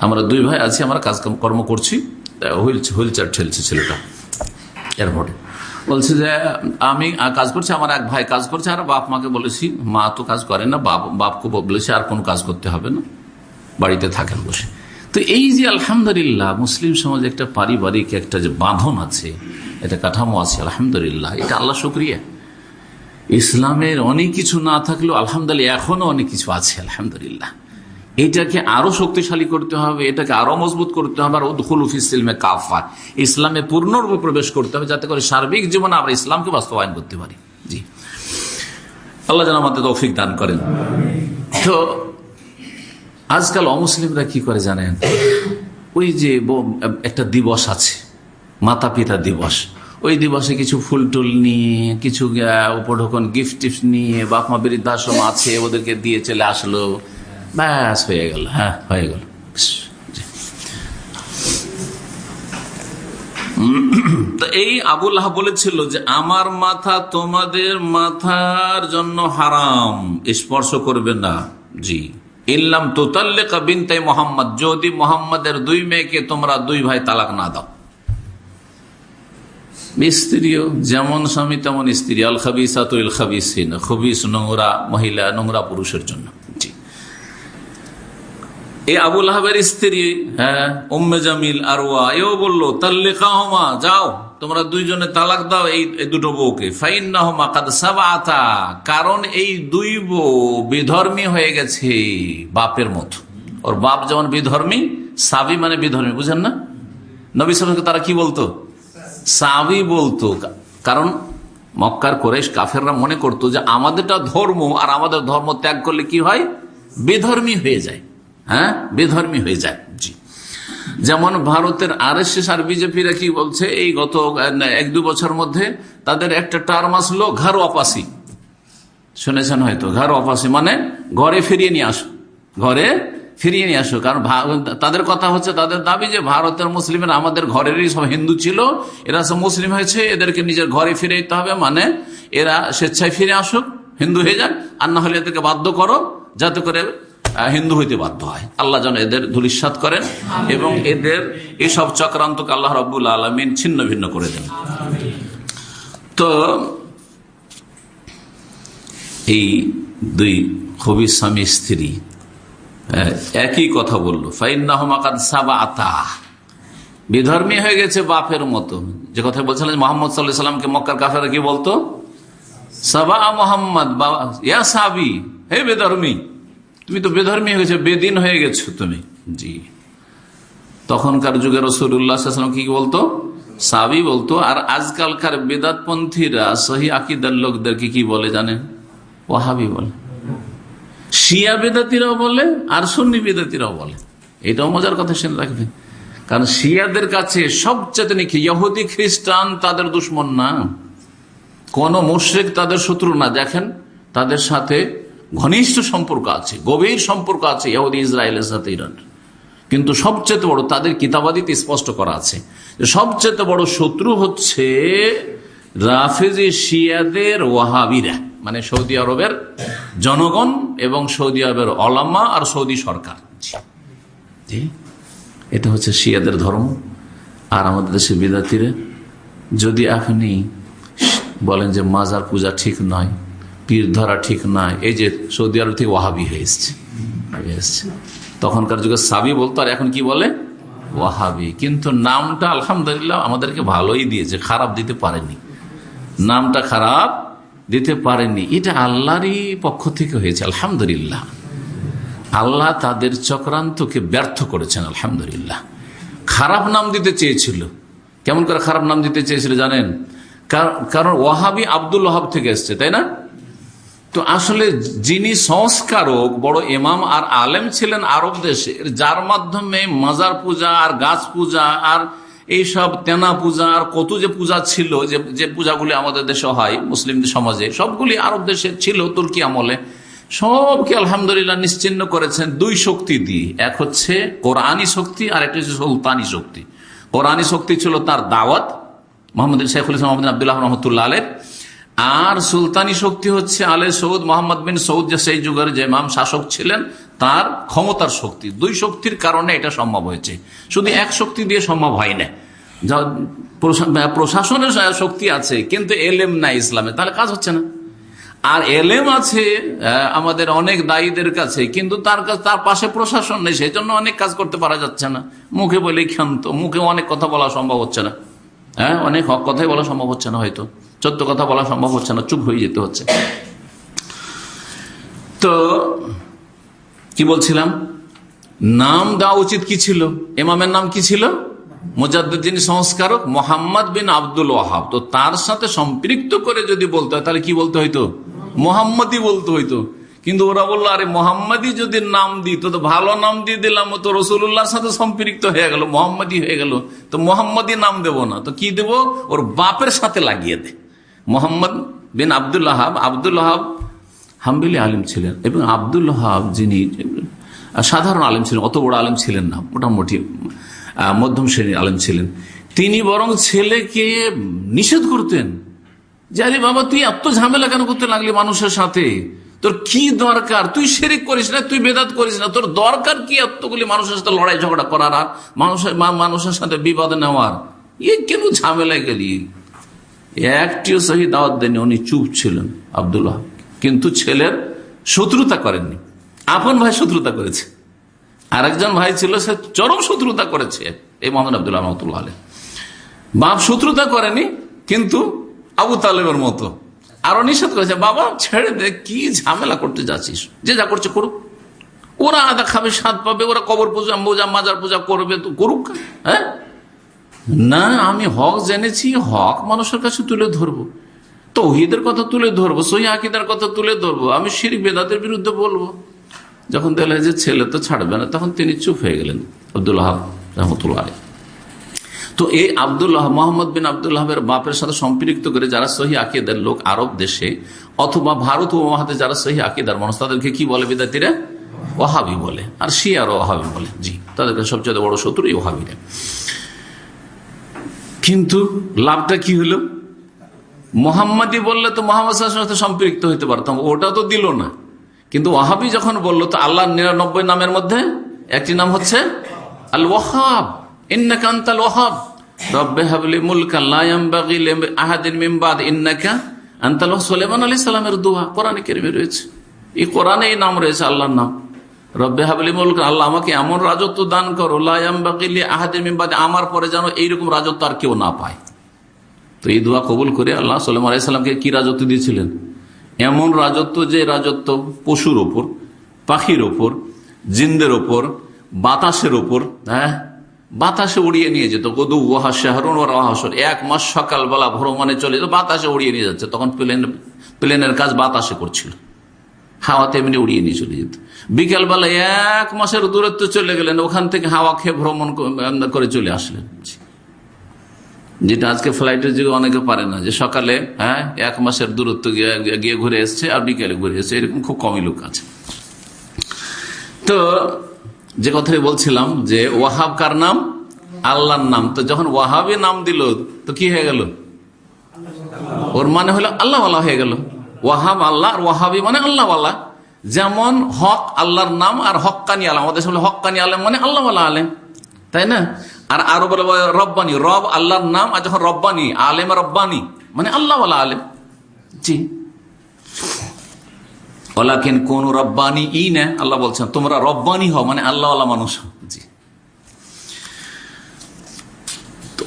আমরা দুই ভাই আছি, আমরা কাজকাম, কর্ম করছি। হুইল চেয়ার ঠেলছে ছেলেটা এয়ারপোর্টে। বলছে যে, আমি কাজ করছি, আমার এক ভাই কাজ করছে, আর বাপ মাকে বলেছি, মা তো কাজ করে না, বাপ, বাপকে বলেছে, আর কোনো কাজ করতে হবে না। বাড়িতে থাকেন বসে। তো এই যে আলহামদুলিল্লাহ, মুসলিম সমাজে একটা পারিবারিক একটা যে বাঁধন আছে এটা কাঠামো আছে, আলহামদুলিল্লাহ, এটা আল্লাহ শুক্রিয়া। ইসলামের অনেক কিছু না থাকলেও আলহামদুলিল্লাহ এখনও অনেক কিছু আছে, আলহামদুলিল্লাহ। এটাকে আরও শক্তিশালী করতে হবে, এটাকে আরও মজবুত করতে হবে, আর উদ্দুলফিসমে কাফা ইসলামে পূর্ণরূপে প্রবেশ করতে হবে, যাতে করে সার্বিক জীবনে আমরা ইসলামকে বাস্তবায়ন করতে পারি। জি। আল্লাহ যেন আমাদের তৌফিক দান করেন। তো আজকাল অমুসলিমরা কি করে জানেন? ওই যে একটা দিবস আছে মাতা পিতা দিবস। ওই দিবসে কিছু ফুল টুল নিয়ে, কিছু উপঢকন গিফট টিফট নিয়ে বাপ মা বৃদ্ধাশ্রম আছে, ওদেরকে দিয়ে চলে আসলো। ব্যাস, হয়ে গেল হ্যাঁ হয়ে গেল। এই আবুল্লাহ বলেছিল যে, আমার মাথা তোমাদের মাথার জন্য হারাম, স্পর্শ করবে না। জি। ইল্লাম তোতাল্লেকা বিনতাই মোহাম্মদ, যদি মোহাম্মদের দুই মেয়েকে তোমরা দুই ভাই তালাক না দাও। স্ত্রীও যেমন স্বামী, তেমন স্ত্রী। আল খাবিসা তো ইল খাবিসিন, খবিস নোংরা মহিলা, নোংরা পুরুষের জন্য। এই আবুল আহাবের স্ত্রী হ্যাঁ উম্মে জামিল আর এও বলল তাল্লেখা হমা যাও। তোমরা দুইজনে তালাক দাও এই দুটো বউকে। সাবাতা কারণ এই দুই বউ বিধর্মী হয়ে গেছে বাপের মতো। ওর বাপ যেমন বিধর্মী, সাবি মানে বিধর্মী, বুঝেন না? নবী সালকে তারা কি বলতো? সাবি বলতো। কারণ মক্কার কোরেশ কাফেররা মনে করতো যে আমাদেরটা ধর্ম আর আমাদের ধর্ম ত্যাগ করলে কি হয়? বেধর্মী হয়ে যায়। হ্যাঁ? বেধর্মী হয়ে যায়। জি। যেমন ভারতের আর আর বিজেপিরা কি বলছে, এই গত এক দু বছর মধ্যে তাদের একটা টার্ম আসলো ঘর অপাসি। শুনেছেন হয়তো ঘর অপাসি মানে ঘরে ফিরিয়ে নিয়ে আসো, ঘরে ফিরিয়ে নিয়ে আসো। কারণ তাদের কথা হচ্ছে, তাদের দাবি যে ভারতের মুসলিমের, আমাদের ঘরেরই সব হিন্দু ছিল, এরা সব মুসলিম হয়েছে, এদেরকে নিজের ঘরে ফিরে দিতে হবে মানে এরা স্বেচ্ছায় ফিরে আসুক, হিন্দু হয়ে যান, আর না হলে এদেরকে বাধ্য করো, যাতে করে হিন্দু হইতে বাধ্য হয়। আল্লাহ যেন এদের ধুলিস্বাদ করেন এবং এদের এসব চক্রান্তকে আল্লাহ রব্বুল আলমিন ছিন্ন ভিন্ন করে দেন। তো এই দুই খুবই স্বামী স্ত্রী একই কথা বলল সাবা বিধর্মী হয়ে গেছে বাপের মতো। যে কথা বলছিলেন মোহাম্মদ সাল্লামকে মক্কার কাফেরা কি বলতো? সাবা মোহাম্মদ বাবা ইয়া সাবি, হে বেধর্মী তুমি তো বেধর্মী হয়েছে বেদিন হয়ে গেছো তুমি। জি। তখনকার যুগে রসুল্লাহাম কি বলতো? সাবি বলতো, আর আজকালকার বেদাতপন্থীরা, সহি আকিদার লোকদেরকে কি বলে জানেন? ওয়াহাবি বলে। শিয়া বেদাতিরাও বলে, আর সন্নি বেদাতিরাও বলে। এটাও মজার কথা শুনে রাখবেন কারণ শিয়াদের কাছে সবচেয়ে নাকি ইহুদি, খ্রিস্টান তাদের দুশ্মন না। কোন মুশ্রিক তাদের শত্রু না। দেখেন, তাদের সাথে ঘনিষ্ঠ সম্পর্ক আছে, গভীর সম্পর্ক আছে ইহুদি ইসরায়েলের সাথে ইরান। কিন্তু সবচেয়ে বড়, তাদের কিতাবাদিতে স্পষ্ট করা আছে সবচেয়ে বড় শত্রু হচ্ছে রাফেজি শিয়াদের ওয়াহাবিরা মানে সৌদি আরবের জনগণ এবং সৌদি আরবের অলাম্মা আর সৌদি সরকার। এটা হচ্ছে শিয়াদের ধর্ম। আর আমাদের দেশে বিদ্যার্থীরা, যদি আপনি বলেন যে মাজার পূজা ঠিক নয় পীর ধরা ঠিক নয় এই যে সৌদি আরব থেকে ওয়াহাবি হয়ে এসছে। এসছে। তখনকার যুগে সাবি বলতো, আর এখন কি বলে? ওয়াহাবি। কিন্তু নামটা আলহামদুলিল্লাহ আমাদেরকে ভালোই দিয়েছে, খারাপ দিতে পারেনি। নামটা খারাপ দিতে পারেনি। এটা আল্লাহরই পক্ষ থেকে হয়েছে, আলহামদুলিল্লাহ। আল্লাহ তাদের চক্রান্তকে ব্যর্থ করেছেন, আলহামদুলিল্লাহ। খারাপ নাম দিতে চেয়েছিল। কেমন করে খারাপ নাম দিতে চেয়েছিল জানেন? কারণ ওয়াহাবি আব্দুল ওহাব থেকে এসছে, তাই না? তো আসলে যিনি সংস্কারক, বড় ইমাম আর আলেম ছিলেন আরব দেশে, যার মাধ্যমে মাজার পূজা আর গাছ পূজা আর এইসব তেনা পূজা আর কত যে পূজা ছিল, যে যে পূজাগুলি আমাদের দেশে হয়, মুসলিম সমাজে, সবগুলি আরব দেশে ছিল তুর্কি আমলে। সবকে আলহামদুলিল্লাহ নিশ্চিন্ন করেছেন দুই শক্তি দিয়ে। এক হচ্ছে কোরআনী শক্তি, আর একটা হচ্ছে সুলতানি শক্তি। কোরআনী শক্তি ছিল তার দাওয়াত। মোহাম্মদ শেখুল ইসলাম আবদুল্লাহ রহমতুল্লাহ আলের আর সুলতানি শক্তি হচ্ছে আলে সৌদ, মোহাম্মদ বিন সৌদ যে সেই যুগের যে মাম শাসক ছিলেন, তার ক্ষমতার শক্তি। দুই শক্তির কারণে এটা সম্ভব হয়েছে। শুধু এক শক্তি দিয়ে সম্ভব হয় না প্রশাসনের শক্তি আছে, কিন্তু এলেম নাই ইসলামে, তাহলে কাজ হচ্ছে না। আর এলেম আছে আমাদের অনেক দায়ীদের কাছে, কিন্তু তার কাছে, তার পাশে প্রশাসন নেই সেই জন্য অনেক কাজ করতে পারা যাচ্ছে না। মুখে বলে ক্ষান্ত, মুখে অনেক কথা বলা সম্ভব হচ্ছে না। হ্যাঁ অনেক কথাই বলা সম্ভব হচ্ছে না হয়তো। চোদ্দ কথা বলা সম্ভব হচ্ছে না, চুপ হয়ে যেতে হচ্ছে। তো, কি বলছিলাম? নাম দেওয়া উচিত কি ছিল? এমামের নাম কি ছিল? মুজাদ্দিন সংস্কারক মোহাম্মদ বিন আব্দুল ওয়াহাব। তো তার সাথে সম্পৃক্ত করে যদি বলতে হয়, তাহলে কি বলতে হইতো? মোহাম্মদই বলতে হইতো। কিন্তু ওরা বলল, আরে, মোহাম্মদই যদি নাম দিত, তো ভালো নাম দিয়ে দিলাম তো রসুল্লাহর সাথে সম্পৃক্ত হয়ে গেল, মোহাম্মদই হয়ে গেল। তো মোহাম্মদই নাম দেব না। তো কি দেব? ওর বাপের সাথে লাগিয়ে দে। মোহাম্মদ বিন আবদুল্লাহাব আবদুল্লাহাব হাম্বিলি আলিম ছিলেন এবং আবদুল্লাহাব যিনি সাধারণ আলিম ছিলেন, অত বড় আলিম ছিলেন না, মোটামুটি মধ্যম শ্রেণির আলিম ছিলেন। তিনি বরং ছেলেকে নিষেধ করতেন যে, আরে বাবা, তুই এত ঝামেলা কেন করতে লাগলি মানুষের সাথে? তোর কি দরকার? তুই শেরিক করিস না, তুই বেদাত করিস না, তোর দরকার কি এতগুলি মানুষের সাথে লড়াই ঝগড়া করার, আর মানুষের মানুষের সাথে বিবাদ নেওয়ার? ইয়ে কেন ঝামেলায় গেলি? একটিও সহি দাওয়াত দেননি, উনি চুপ ছিলেন, আবদুল্লাহ। কিন্তু ছেলের শত্রুতা করেননি। আপন ভাই শত্রুতা করেছে। আরেকজন ভাই ছিল, সে চরম শত্রুতা করেছে, এই মোহাম্মদ আবদুল্লাহ রহমতুল্লাহ আলী বাপ শত্রুতা করেনি, কিন্তু আবু তালেবের মতো। আরও নিষেধ করেছে, বাবা, ছেড়ে দে, কি ঝামেলা করতে যাচ্ছিস? যে যা করছে করুক। ওরা আদা খাবে, স্বাদ পাবে, ওরা কবর পূজা, মোজা, মাজার পূজা করবে, তো করুক। হ্যাঁ? না, আমি হক জেনেছি, হক মানুষের কাছে তুলে ধরবো। তৌহিদের কথা তুলে ধরবো, সহি আকিদার কথা তুলে ধরবো, আমি শির বেদাতের বিরুদ্ধে বলব। যখন দেখলেন যে ছেলে তো ছাড়বে না, তখন তিনি চুপ হয়ে গেলেন, আবদুল্লাহ রহমতুল্লাহ তো এই আবদুল্লাহ, মোহাম্মদ বিন আবদুল্লাহের বাপের সাথে সম্পৃক্ত করে যারা সহি আকিদার লোক আরব দেশে, অথবা ভারত উপমহাতে যারা সহি আকিদার মানুষ, তাদেরকে কি বলে বিদ্যার্থীরা? ওহাবি বলে। আর শিয়ারও ওহাবি বলে, জি। তাদেরকে সবচেয়ে বড় শত্রু এই ওহাবিরা কিন্তু লাভটা কি হলো? মোহাম্মদী বললে তো মোহাম্মদ সাথে সম্পৃক্ত হইতে পারতাম ওটা তো দিল না। কিন্তু ওহাবি যখন বলল, তো আল্লাহ নিরানব্বই নামের মধ্যে একটি নাম হচ্ছে আল ওহাব ইন্নাকান্তাল ওহাব রব্বে হাবলি মুলকা লায়ামবাগিল আহাদিন মিমবাদ ইন্নাকা আন্তাল সোলেমান আলী কেরিমে রয়েছে। এই নাম রয়েছে আল্লাহর নাম। রব্বে হাবলি মুলক, আল্লাহ আমাকে এমন রাজত্ব দান করো লায়ামবাগিলি আহাদিন মিমবাদ আমার পরে যেন এইরকম রাজত্ব আর কেউ না পায়। তো এই দোয়া কবুল করে আল্লাহ সাল্লাম আলাইসাল্লামকে কি রাজত্ব দিয়েছিলেন? এমন রাজত্ব যে রাজত্ব পশুর ওপর, পাখির ওপর, জিন্দের ওপর, বাতাসের ওপর হ্যাঁ? বাতাসে উড়িয়ে নিয়ে যেত, গদু ওহা শাহরুন ও রহাসর এক মাস সকালবেলা ভ্রমণে চলে যেত, বাতাসে উড়িয়ে নিয়ে যাচ্ছে। তখন প্লেন, প্লেনের কাজ বাতাসে করছিল। হাওয়াতে এমনি উড়িয়ে নিয়ে চলে যেত। বিকেলবেলা এক মাসের দূরত্ব চলে গেলেন, ওখান থেকে হাওয়া খেয়ে ভ্রমণ করে চলে আসলেন। যেটা আজকে ফ্লাইটের যুগে অনেকে পারে না, যে সকালে হ্যাঁ এক মাসের দূরত্ব গিয়ে ঘুরে এসছে আর বিকেলে ঘুরে এসছে। এরকম খুব কমই লোক আছে। তো যে কথাই বলছিলাম যে, ওয়াহাব কার নাম? আল্লাহর নাম। তো যখন ওয়াহাবি নাম দিল, তো কি হয়ে গেল? ওর মানে হলো আল্লাহ হয়ে গেল। ওয়াহাব আল্লাহ আর ওয়াহাবি মানে আল্লাহ যেমন হক আল্লাহর নাম আর হকানি আলম। আমাদের সামনে হকানি আলম মানে আল্লাহ আলেম। তাই না? আর আরও বলে রব্বানি, রব আল্লাহর নাম আর যখন রব্বানি, আলেম রব্বানি মানে আল্লাহ আলেম। জি। ওলাকেন কোন রব্বানি ই না আল্লাহ বলছেন, তোমরা রব্বানি হও মানে আল্লাহ মানুষ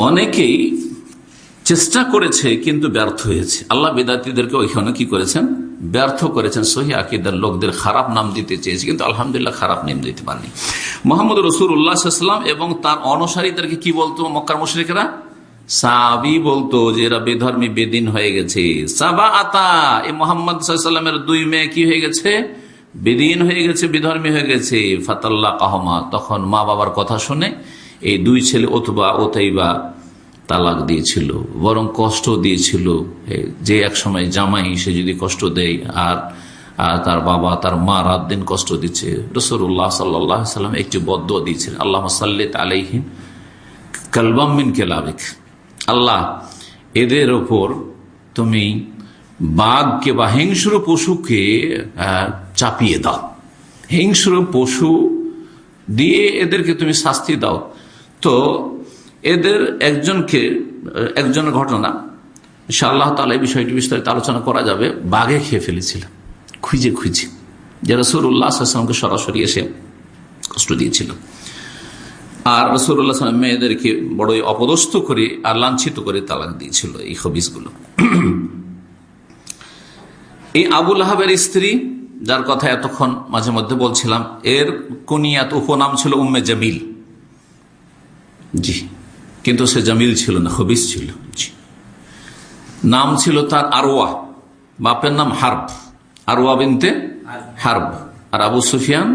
অনেকেই চেষ্টা করেছে, কিন্তু ব্যর্থ হয়েছে। আল্লাহ বেদাতিদেরকে ওইখানে কি করেছেন? ব্যর্থ করেছেন সহি আকিদার লোকদের খারাপ নাম দিতে চেয়েছে, কিন্তু আলহামদুলিল্লাহ খারাপ নাম দিতে পারেনি। মোহাম্মদ রসুল উল্লাহাম এবং তার অনুসারীদেরকে কি বলতো মক্কার মুশরিকরা? সাবি বলতো যে, এরা বেধর্মী, বেদিন হয়ে গেছে। সাবা আতা এই মোহাম্মদ সাল্লামের দুই মেয়ে কি হয়ে গেছে? বেদিন হয়ে গেছে, বিধর্মী হয়ে গেছে। ফাতাল্লাহ কাহমা তখন মা বাবার কথা শুনে, এই দুই ছেলে অথবা ওতাইবা তালাক দিয়েছিল, বরং কষ্ট দিয়েছিল। যে এক সময় জামাই সে যদি কষ্ট দেয়, আর তার বাবা, তার মা রাত দিন কষ্ট দিচ্ছে। রসুল্লাহ সাল্লাম একটি বদ্ধ দিয়েছিলেন আল্লাহ সাল্লিত আলাইহিন কালবামিন কেলাবিক। আল্লাহ, এদের ওপর তুমি বাঘকে বা হিংস্র পশুকে চাপিয়ে দাও। হিংস্র পশু দিয়ে এদেরকে তুমি শাস্তি দাও। তো এদের একজনকে, একজনের ঘটনা আল্লাহ তালা এই বিষয়টি বিস্তারিত আলোচনা করা যাবে, বাঘে খেয়ে ফেলেছিল, খুঁজে খুঁজে। যে রসুল্লাহ আসলামকে সরাসরি এসে কষ্ট দিয়েছিল। আর রসুল্লাহ সালাম মেয়েদেরকে বড়ই অপদস্থ করে আর লাঞ্ছিত করে তালাক দিয়েছিল এই হবিসগুলো এই আবুল আহাবের স্ত্রী, যার কথা এতক্ষণ মাঝে মধ্যে বলছিলাম, এর কুনিয়াত উপনাম ছিল উম্মে জামিল। জি। কিন্তু সে জামিল ছিল না হবিস ছিল। নাম ছিল তার আরোয়া বাপের নাম হার্ব। Arwa binte Harb. আর Abu Sufyan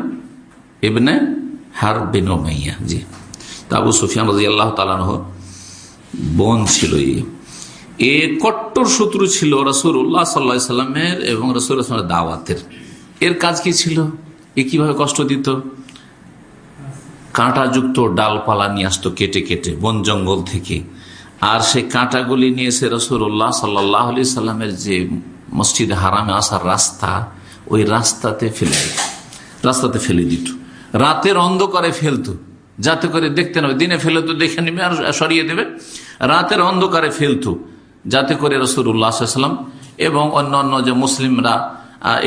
ibne Harb bin Umayya জি। আবু সুফিয়ান রাজি আল্লাহ তালানহ বোন ছিল এ। কট্টর শত্রু ছিল রসুল্লাহ সাল্লা সাল্লামের এবং রসুল দাওয়াতের। এর কাজ কি ছিল? এ কীভাবে কষ্ট দিত? কাঁটাযুক্ত ডালপালা নিয়ে আসতো কেটে কেটে, বন জঙ্গল থেকে। আর সেই কাঁটাগুলি নিয়ে এসে রসুল্লাহ সাল্লাহ আলি সাল্লামের যে মসজিদে হারামে আসার রাস্তা, ওই রাস্তাতে ফেলে রাস্তাতে ফেলে দিত। রাতের অন্ধকারে ফেলতো। যাতে করে দেখতে নেবে দিনে ফেলে তো দেখে নেবে আর সরিয়ে দেবে। রাতের অন্ধকারে ফেলতো। যাতে করে রসুল্লাহাম এবং অন্য অন্য যে মুসলিমরা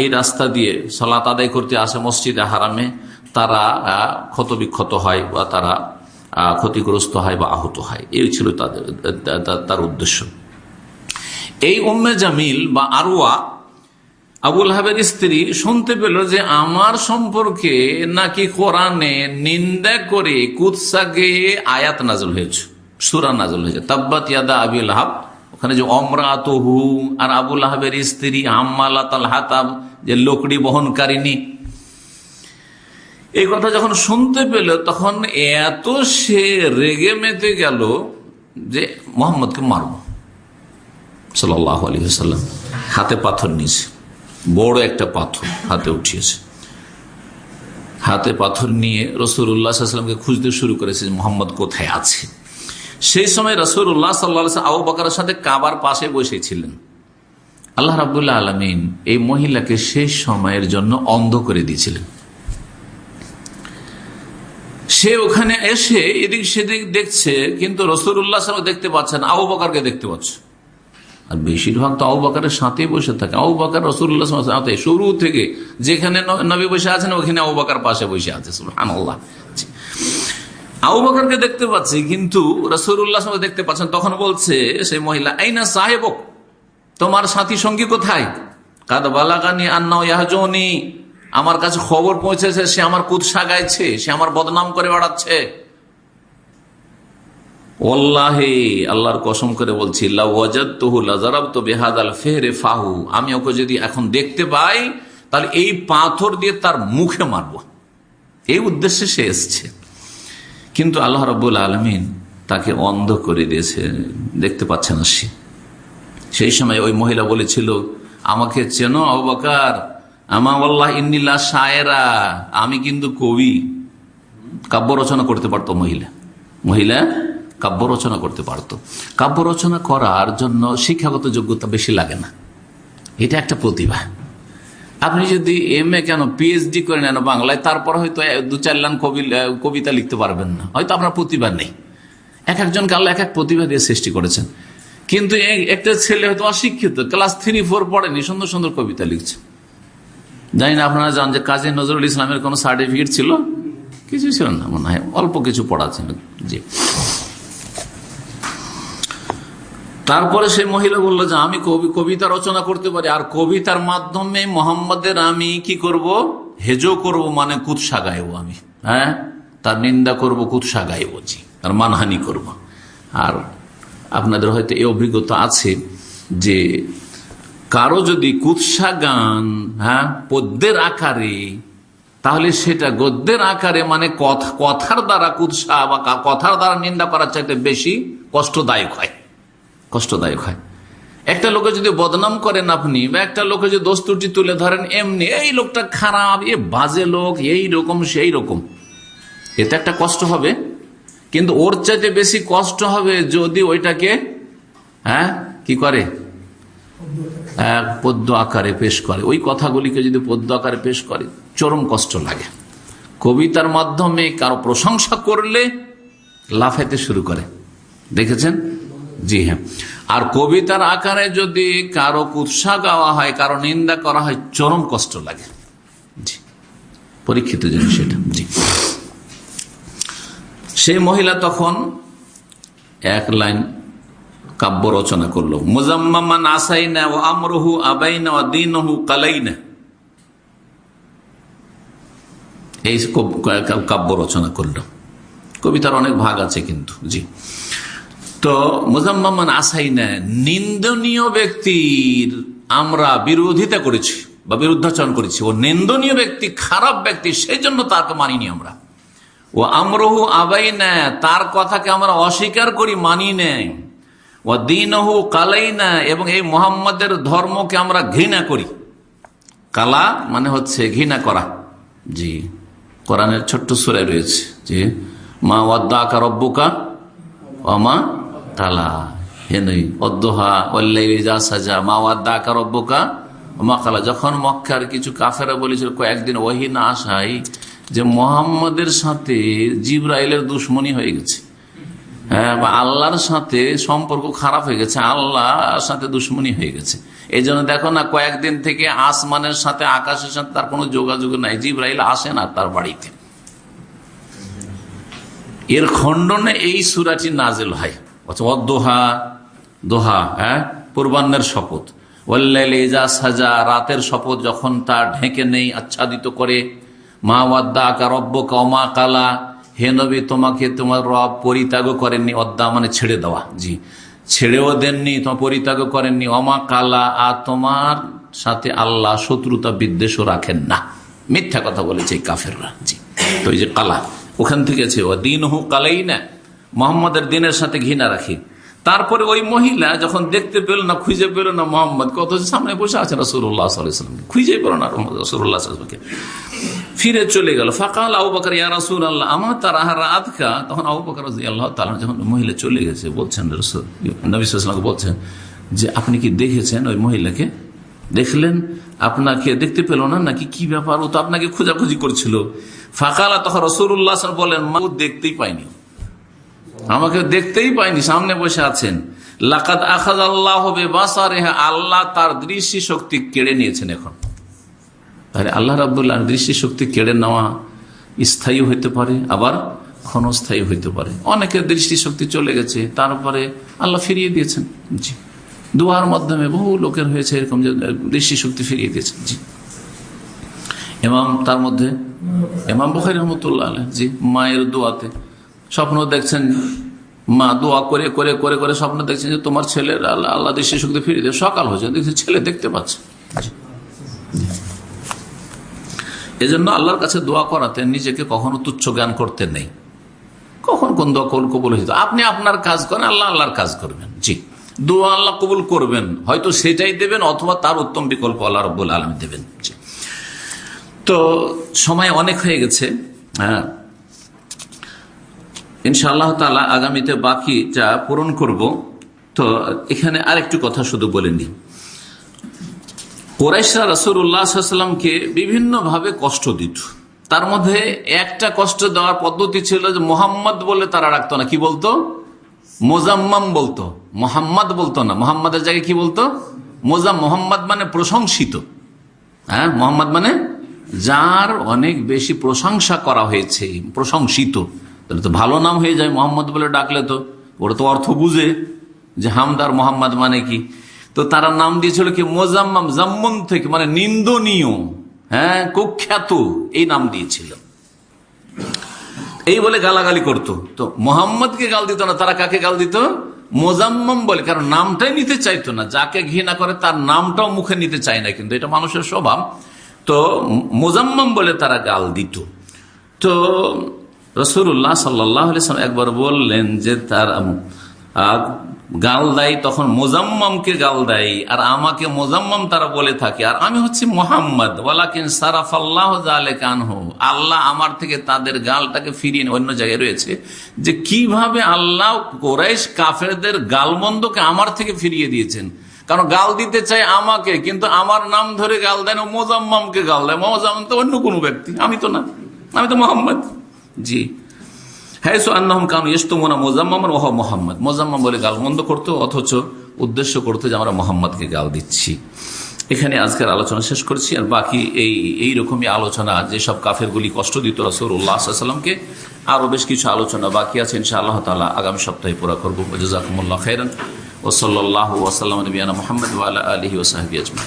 এই রাস্তা দিয়ে সলাত আদায় করতে আসে মসজিদে হারামে। তারা ক্ষতবিক্ষত হয় বা তারা ক্ষতিগ্রস্ত হয় বা আহত হয়। এই ছিল তাদের তার উদ্দেশ্য। এই উম্মে জামিল বা আরোয়া আবুল হাবের স্ত্রী শুনতে পেল যে আমার সম্পর্কে নাকি কোরআনে নিন্দা করে কুৎসাকে আয়াত নাজল হয়েছে, সুরা নাজল হয়েছে। তাব্বাত ইয়াদা আবিল হাব ওখানে যে অমরাত আর আবুল হাবের স্ত্রী হাম্মালাতাল হাতাব যে লোকড়ি বহনকারিনী এই কথা যখন শুনতে পেল, তখন এত সে রেগে মেতে গেল যে মোহাম্মদকে মারব। সাল্লাহ আলী সাল্লাম হাতে পাথর নিয়েছে। বড় একটা পাথর হাতে উঠিয়েছে। হাতে পাথর নিয়ে রসুল্লাহামকে খুঁজতে শুরু করেছে মোহাম্মদ কোথায় আছে। সেই সময় রসুল্লাহ সাল্লা আবু বাকারের সাথে কাবার পাশে বসেছিলেন। আল্লাহ রাবুল্লাহ আলমিন এই মহিলাকে সেই সময়ের জন্য অন্ধ করে দিয়েছিলেন। সে ওখানে এসে এদিক সেদিক দেখছে, কিন্তু রসুল্লাহ দেখতে পাচ্ছেন আবু বাকারকে দেখতে পাচ্ছে। আর বেশিরভাগ তো আবু বাকারের সাথে বসে থাকে। আবু বাকার রসুল্লাহ সাথে। শুরু থেকে যেখানে নবী বসে আছেন, ওখানে আবু বাকার পাশে বসে আছে। আবু বাকারকে দেখতে পাচ্ছি, কিন্তু রসুল্লাহ দেখতে পাচ্ছেন, তখন বলছে সেই মহিলা এই না সাহেবক, তোমার সাথী সঙ্গী কোথায়? কাদ বালাগানি আন্না ইয়াহজনি। আমার কাছে খবর পৌঁছেছে, সে আমার কুৎসা গাইছে, সে আমার বদনাম করে বেড়াচ্ছে। ওল্লাহে, আল্লাহর কসম করে বলছি ফাহু। আমি ওকে যদি এখন দেখতে পাই, তাহলে এই পাথর দিয়ে তার মুখে মারব। এই উদ্দেশ্যে সে এসছে। কিন্তু আল্লাহ রব্বুল আলমিন তাকে অন্ধ করে দিয়েছে, দেখতে পাচ্ছে না সে। সেই সময় ওই মহিলা বলেছিল, আমাকে চেনো অবাকার আমাল্লাহ শায়েরা। আমি কিন্তু কবি। কাব্য রচনা করতে পারতো মহিলা। মহিলা কাব্য রচনা করতে পারতো। কাব্য রচনা করার জন্য শিক্ষাগত যোগ্যতা বেশি লাগে না। এটা একটা প্রতিভা। আপনি যদি এম এ কেন পিএইচডি করে নেন বাংলায়, তারপর হয়তো দু চার লাইন কবিতা লিখতে পারবেন না। হয়তো আপনার প্রতিভা নেই। এক একজনকে আল্লাহ এক এক প্রতিভা দিয়ে সৃষ্টি করেছেন। কিন্তু একটা ছেলে হয়তো অশিক্ষিত, ক্লাস থ্রি ফোর পড়েনি, সুন্দর সুন্দর কবিতা লিখছে। জানি না আপনারা জান যে কাজী নজরুল ইসলামের কোন সার্টিফিকেট ছিল? কিছু ছিল না মনে হয়। অল্প কিছু পড়া ছিল। জি। তারপরে সেই মহিলা বলল যে, আমি কবি, কবিতা রচনা করতে পারি। আর কবিতার মাধ্যমে মোহাম্মদের আমি কি করব? হেজো করব মানে কুৎসা গাইব আমি। হ্যাঁ? তার নিন্দা করব, কুৎসা গাইব, জি। আর মানহানি করব। আর আপনাদের হয়তো এই অভিজ্ঞতা আছে যে কারও যদি কুৎসা গান হ্যাঁ পদ্যের আকারে, তাহলে সেটা গদ্যের আকারে মানে কথার দ্বারা কুৎসা বা কথার দ্বারা নিন্দা করার চাইতে বেশি কষ্টদায়ক হয়। কষ্টদায়ক হয়। একটা লোকে যদি বদনাম করেন আপনি, বা একটা লোকে যদি দোষ ত্রুটি তুলে ধরেন এমনি, এই লোকটা খারাপ, এ বাজে লোক, এই রকম, সেই রকম। এতে একটা কষ্ট হবে। কিন্তু ওর চাইতে বেশি কষ্ট হবে যদি ওইটাকে হ্যাঁ কি করে? পদ্য আকারে পেশ করে। ওই কথাগুলিকে যদি পদ্য আকারে পেশ করে, চরম কষ্ট লাগে। কবিতার মাধ্যমে কারও প্রশংসা করলে লাফাইতে শুরু করে। দেখেছেন? জি হ্যাঁ। আর কবিতার আকারে যদি কারও উৎসাহ গাওয়া হয়, কারও নিন্দা করা হয়, চরম কষ্ট লাগে। জি। পরীক্ষিত জিনিস এটা জি। সেই মহিলা তখন এক লাইন কাব্য রচনা করল। মুজাম্মান আসাইনা ও আমরহু আবাইনা ও দিনহু কালাইনা। এই কাব্য রচনা করল। কবিতার অনেক ভাগ আছে কিন্তু, জি। তো মুজাম্মান আসাইনা নিন্দনীয় ব্যক্তির আমরা বিরোধিতা করেছি বা বিরুদ্ধাচরণ করেছি। ও নিন্দনীয় ব্যক্তি, খারাপ ব্যক্তি সেই জন্য তাকে মানিনি আমরা। ও আমরহু আবাই নেয় তার কথাকে আমরা অস্বীকার করি, মানি নেয় ও দিনহু কালাই না এবং এই মোহাম্মদের ধর্মকে আমরা ঘৃণা করি। কালা মানে হচ্ছে ঘৃণা করা। জি, কোরআনের ছোট্ট সুরে রয়েছে জি মা ওয়াদ্দা আকার অব্বুকা অমা কালা হে নই অদ্দোহা যা সাজা, মা ওয়াদ্দা আকার অব্বুকা মা কালা যখন মক্কার কিছু কাফেরা বলেছিল, কয়েকদিন ওহি আসাই যে মোহাম্মদের সাথে জিব্রাইলের দুশ্মনী হয়ে গেছে। বা আল্লাহর সাথে সম্পর্ক খারাপ হয়ে গেছে, আল্লাহর সাথে দুশ্মনী হয়ে গেছে। এই জন্য দেখো না, কয়েকদিন থেকে আসমানের সাথে, আকাশের সাথে তার কোনো যোগাযোগ নাই, জিব্রাইল আসে না তার বাড়িতে। এর খণ্ডনে এই সুরাটি নাজেল হয়। দোহা দোহা হ্যাঁ পূর্বান্নের শপথ। সাজা, রাতের শপথ যখন তা ঢেকে নেই, আচ্ছাদিত করে, মা ওয়াদ্দা আকা রব্য কমা কালা হে নবী, তোমাকে তোমার রব পরিত্যাগ করেননি অদ্দা মানে ছেড়ে দেওয়া। জি। ছেড়েও দেননি, তোমার পরিত্যাগ করেননি। অমা কালা, আর তোমার সাথে আল্লাহ শত্রুতা, বিদ্বেষও রাখেন না। মিথ্যা কথা বলেছে এই কাফেররা। জি। তো এই যে কালা, ওখান থেকে আছে ও দিন হু কালেই না মোহাম্মদের দিনের সাথে ঘৃণা রাখি। তারপরে ওই মহিলা যখন দেখতে পেল না, খুঁজে পেল না মোহাম্মদ, কত সামনে বসে আছেন রসুল্লাহ সাল্লাম খুঁজে পেল না রসুল্লাহ ফিরে চলে গেল। ফাঁকাল আবু বাকর, ইয়া রাসুল আল্লাহ আমার তার আহার আধকা তখন আবু বাকর তালা যখন মহিলা চলে গেছে, বলছেন, রসুল নবীলামকে বলছেন যে, আপনি কি দেখেছেন ওই মহিলাকে? দেখলেন? আপনাকে দেখতে পেল না? নাকি কি ব্যাপার? ও তো আপনাকে খোঁজাখুঁজি করছিল। ফাঁকালা তখন রসুল্লাহ বলেন মা দেখতেই পাইনি। আমাকে দেখতেই পাইনি, সামনে বসে আছেন। লাকাত আল্লাহ আল্লাহ তার দৃষ্টি শক্তি কেড়ে নিয়েছেন এখন। তাহলে আল্লাহ রাবুল্লাহ দৃষ্টি শক্তি কেড়ে নেওয়া স্থায়ী হইতে পারে, আবার ক্ষণস্থায়ী হইতে পারে। অনেকের দৃষ্টি শক্তি চলে গেছে তারপরে আল্লাহ ফিরিয়ে দিয়েছেন। জি। দোয়ার মাধ্যমে বহু লোকের হয়েছে এরকম যে দৃষ্টি শক্তি ফিরিয়ে দিয়েছেন। জি। এমাম তার মধ্যে এমাম বখারি রহমতুল্লাহ জি, মায়ের দোয়াতে। স্বপ্ন দেখছেন, মা দোয়া করে করে করে করে স্বপ্ন দেখছেন যে তোমার ছেলের আল্লাহ আল্লাহ দৃষ্টি শক্তি ফিরিয়ে দেয় সকাল হয়েছে, দেখছি ছেলে দেখতে পাচ্ছে। এজন্য আল্লাহর কাছে দোয়া করাতে নিজেকে কখনো তুচ্ছ জ্ঞান করতে নেই। কখন কোন দোয়া কবুল কবুল হয়েছে? আপনি আপনার কাজ করেন, আল্লাহ আল্লাহর কাজ করবেন। জি। দোয়া আল্লাহ কবুল করবেন। হয়তো সেটাই দেবেন অথবা তার উত্তম বিকল্প আল্লাহ রব্বুল আলম দেবেন। তো সময় অনেক হয়ে গেছে হ্যাঁ। ইনশাআল্লাহ তালা আগামীতে বাকি যা পূরণ করব। তো এখানে আরেকটু কথা শুধু বলে নি কোরাইশা রসুল্লাহামকে বিভিন্ন ভাবে কষ্ট দিত। তার মধ্যে একটা কষ্ট দেওয়ার পদ্ধতি ছিল যে মোহাম্মদ বলে তারা রাখতো না। কি বলতো? মোজাম্মাম বলতো। মোহাম্মদ বলতো না। মোহাম্মদের জায়গায় কি বলতো? মোজাম মোহাম্মদ মানে প্রশংসিত। হ্যাঁ মোহাম্মদ মানে যার অনেক বেশি প্রশংসা করা হয়েছে, প্রশংসিত। তাহলে তো ভালো নাম হয়ে যায় মোহাম্মদ বলে ডাকলে তো। ওরা তো অর্থ বুঝে যে হামদার মোহাম্মদ মানে কি। তো তারা নাম দিয়েছিল কি মোজাম্মাম, জাম্মন থেকে মানে নিন্দনীয় হ্যাঁ কুখ্যাত, এই নাম দিয়েছিল। এই বলে গালাগালি করতো। তো মোহাম্মদকে গাল দিত না, তারা কাকে গাল দিত? মোজাম্মম বলে, কারণ নামটাই নিতে চাইতো না। যাকে ঘৃণা করে তার নামটাও মুখে নিতে চায় না, কিন্তু এটা মানুষের স্বভাব। তো মোজাম্মম বলে তারা গাল দিত। তো রসুল্লাহ সাল্লাম একবার বললেন যে তার গাল দেয় তখন মোজাম্মমকে গাল দেয়, আর আমাকে মোজাম্মম তারা বলে থাকে, আর আমি হচ্ছি মোহাম্মদ। ওয়ালাকিন সারাফ আল্লাহ কানহ আল্লাহ আমার থেকে তাদের গালটাকে ফিরিয়ে অন্য জায়গায় রয়েছে, যে কীভাবে আল্লাহ কোরাইশ কাফেরদের গালমন্দকে আমার থেকে ফিরিয়ে দিয়েছেন। কারণ গাল দিতে চাই আমাকে, কিন্তু আমার নাম ধরে গাল দেয় না মোজাম্মমকে গাল দেয়। মোজাম্ম তো অন্য কোনো ব্যক্তি, আমি তো না, আমি তো মোহাম্মদ। জি। মোহাম্মদ। মোজাম্মম বলে অথচ উদ্দেশ্য করতো যে আমরা মোহাম্মদকে গাল দিচ্ছি। এখানে আজকের আলোচনা শেষ করছি, আর বাকি এই এই রকমই আলোচনা যেসব কাফেরগুলি কষ্ট দিত রসুল্লাহামকে আরও বেশ কিছু আলোচনা বাকি আছে ইনশা আল্লাহ তালা আগামী সপ্তাহে পুরা করব। জাকুমুল্লাহ ওসল্লাহ ওসাল্লাম নবীনা মোহাম্মদ আলহি ওসাহাবি আজমা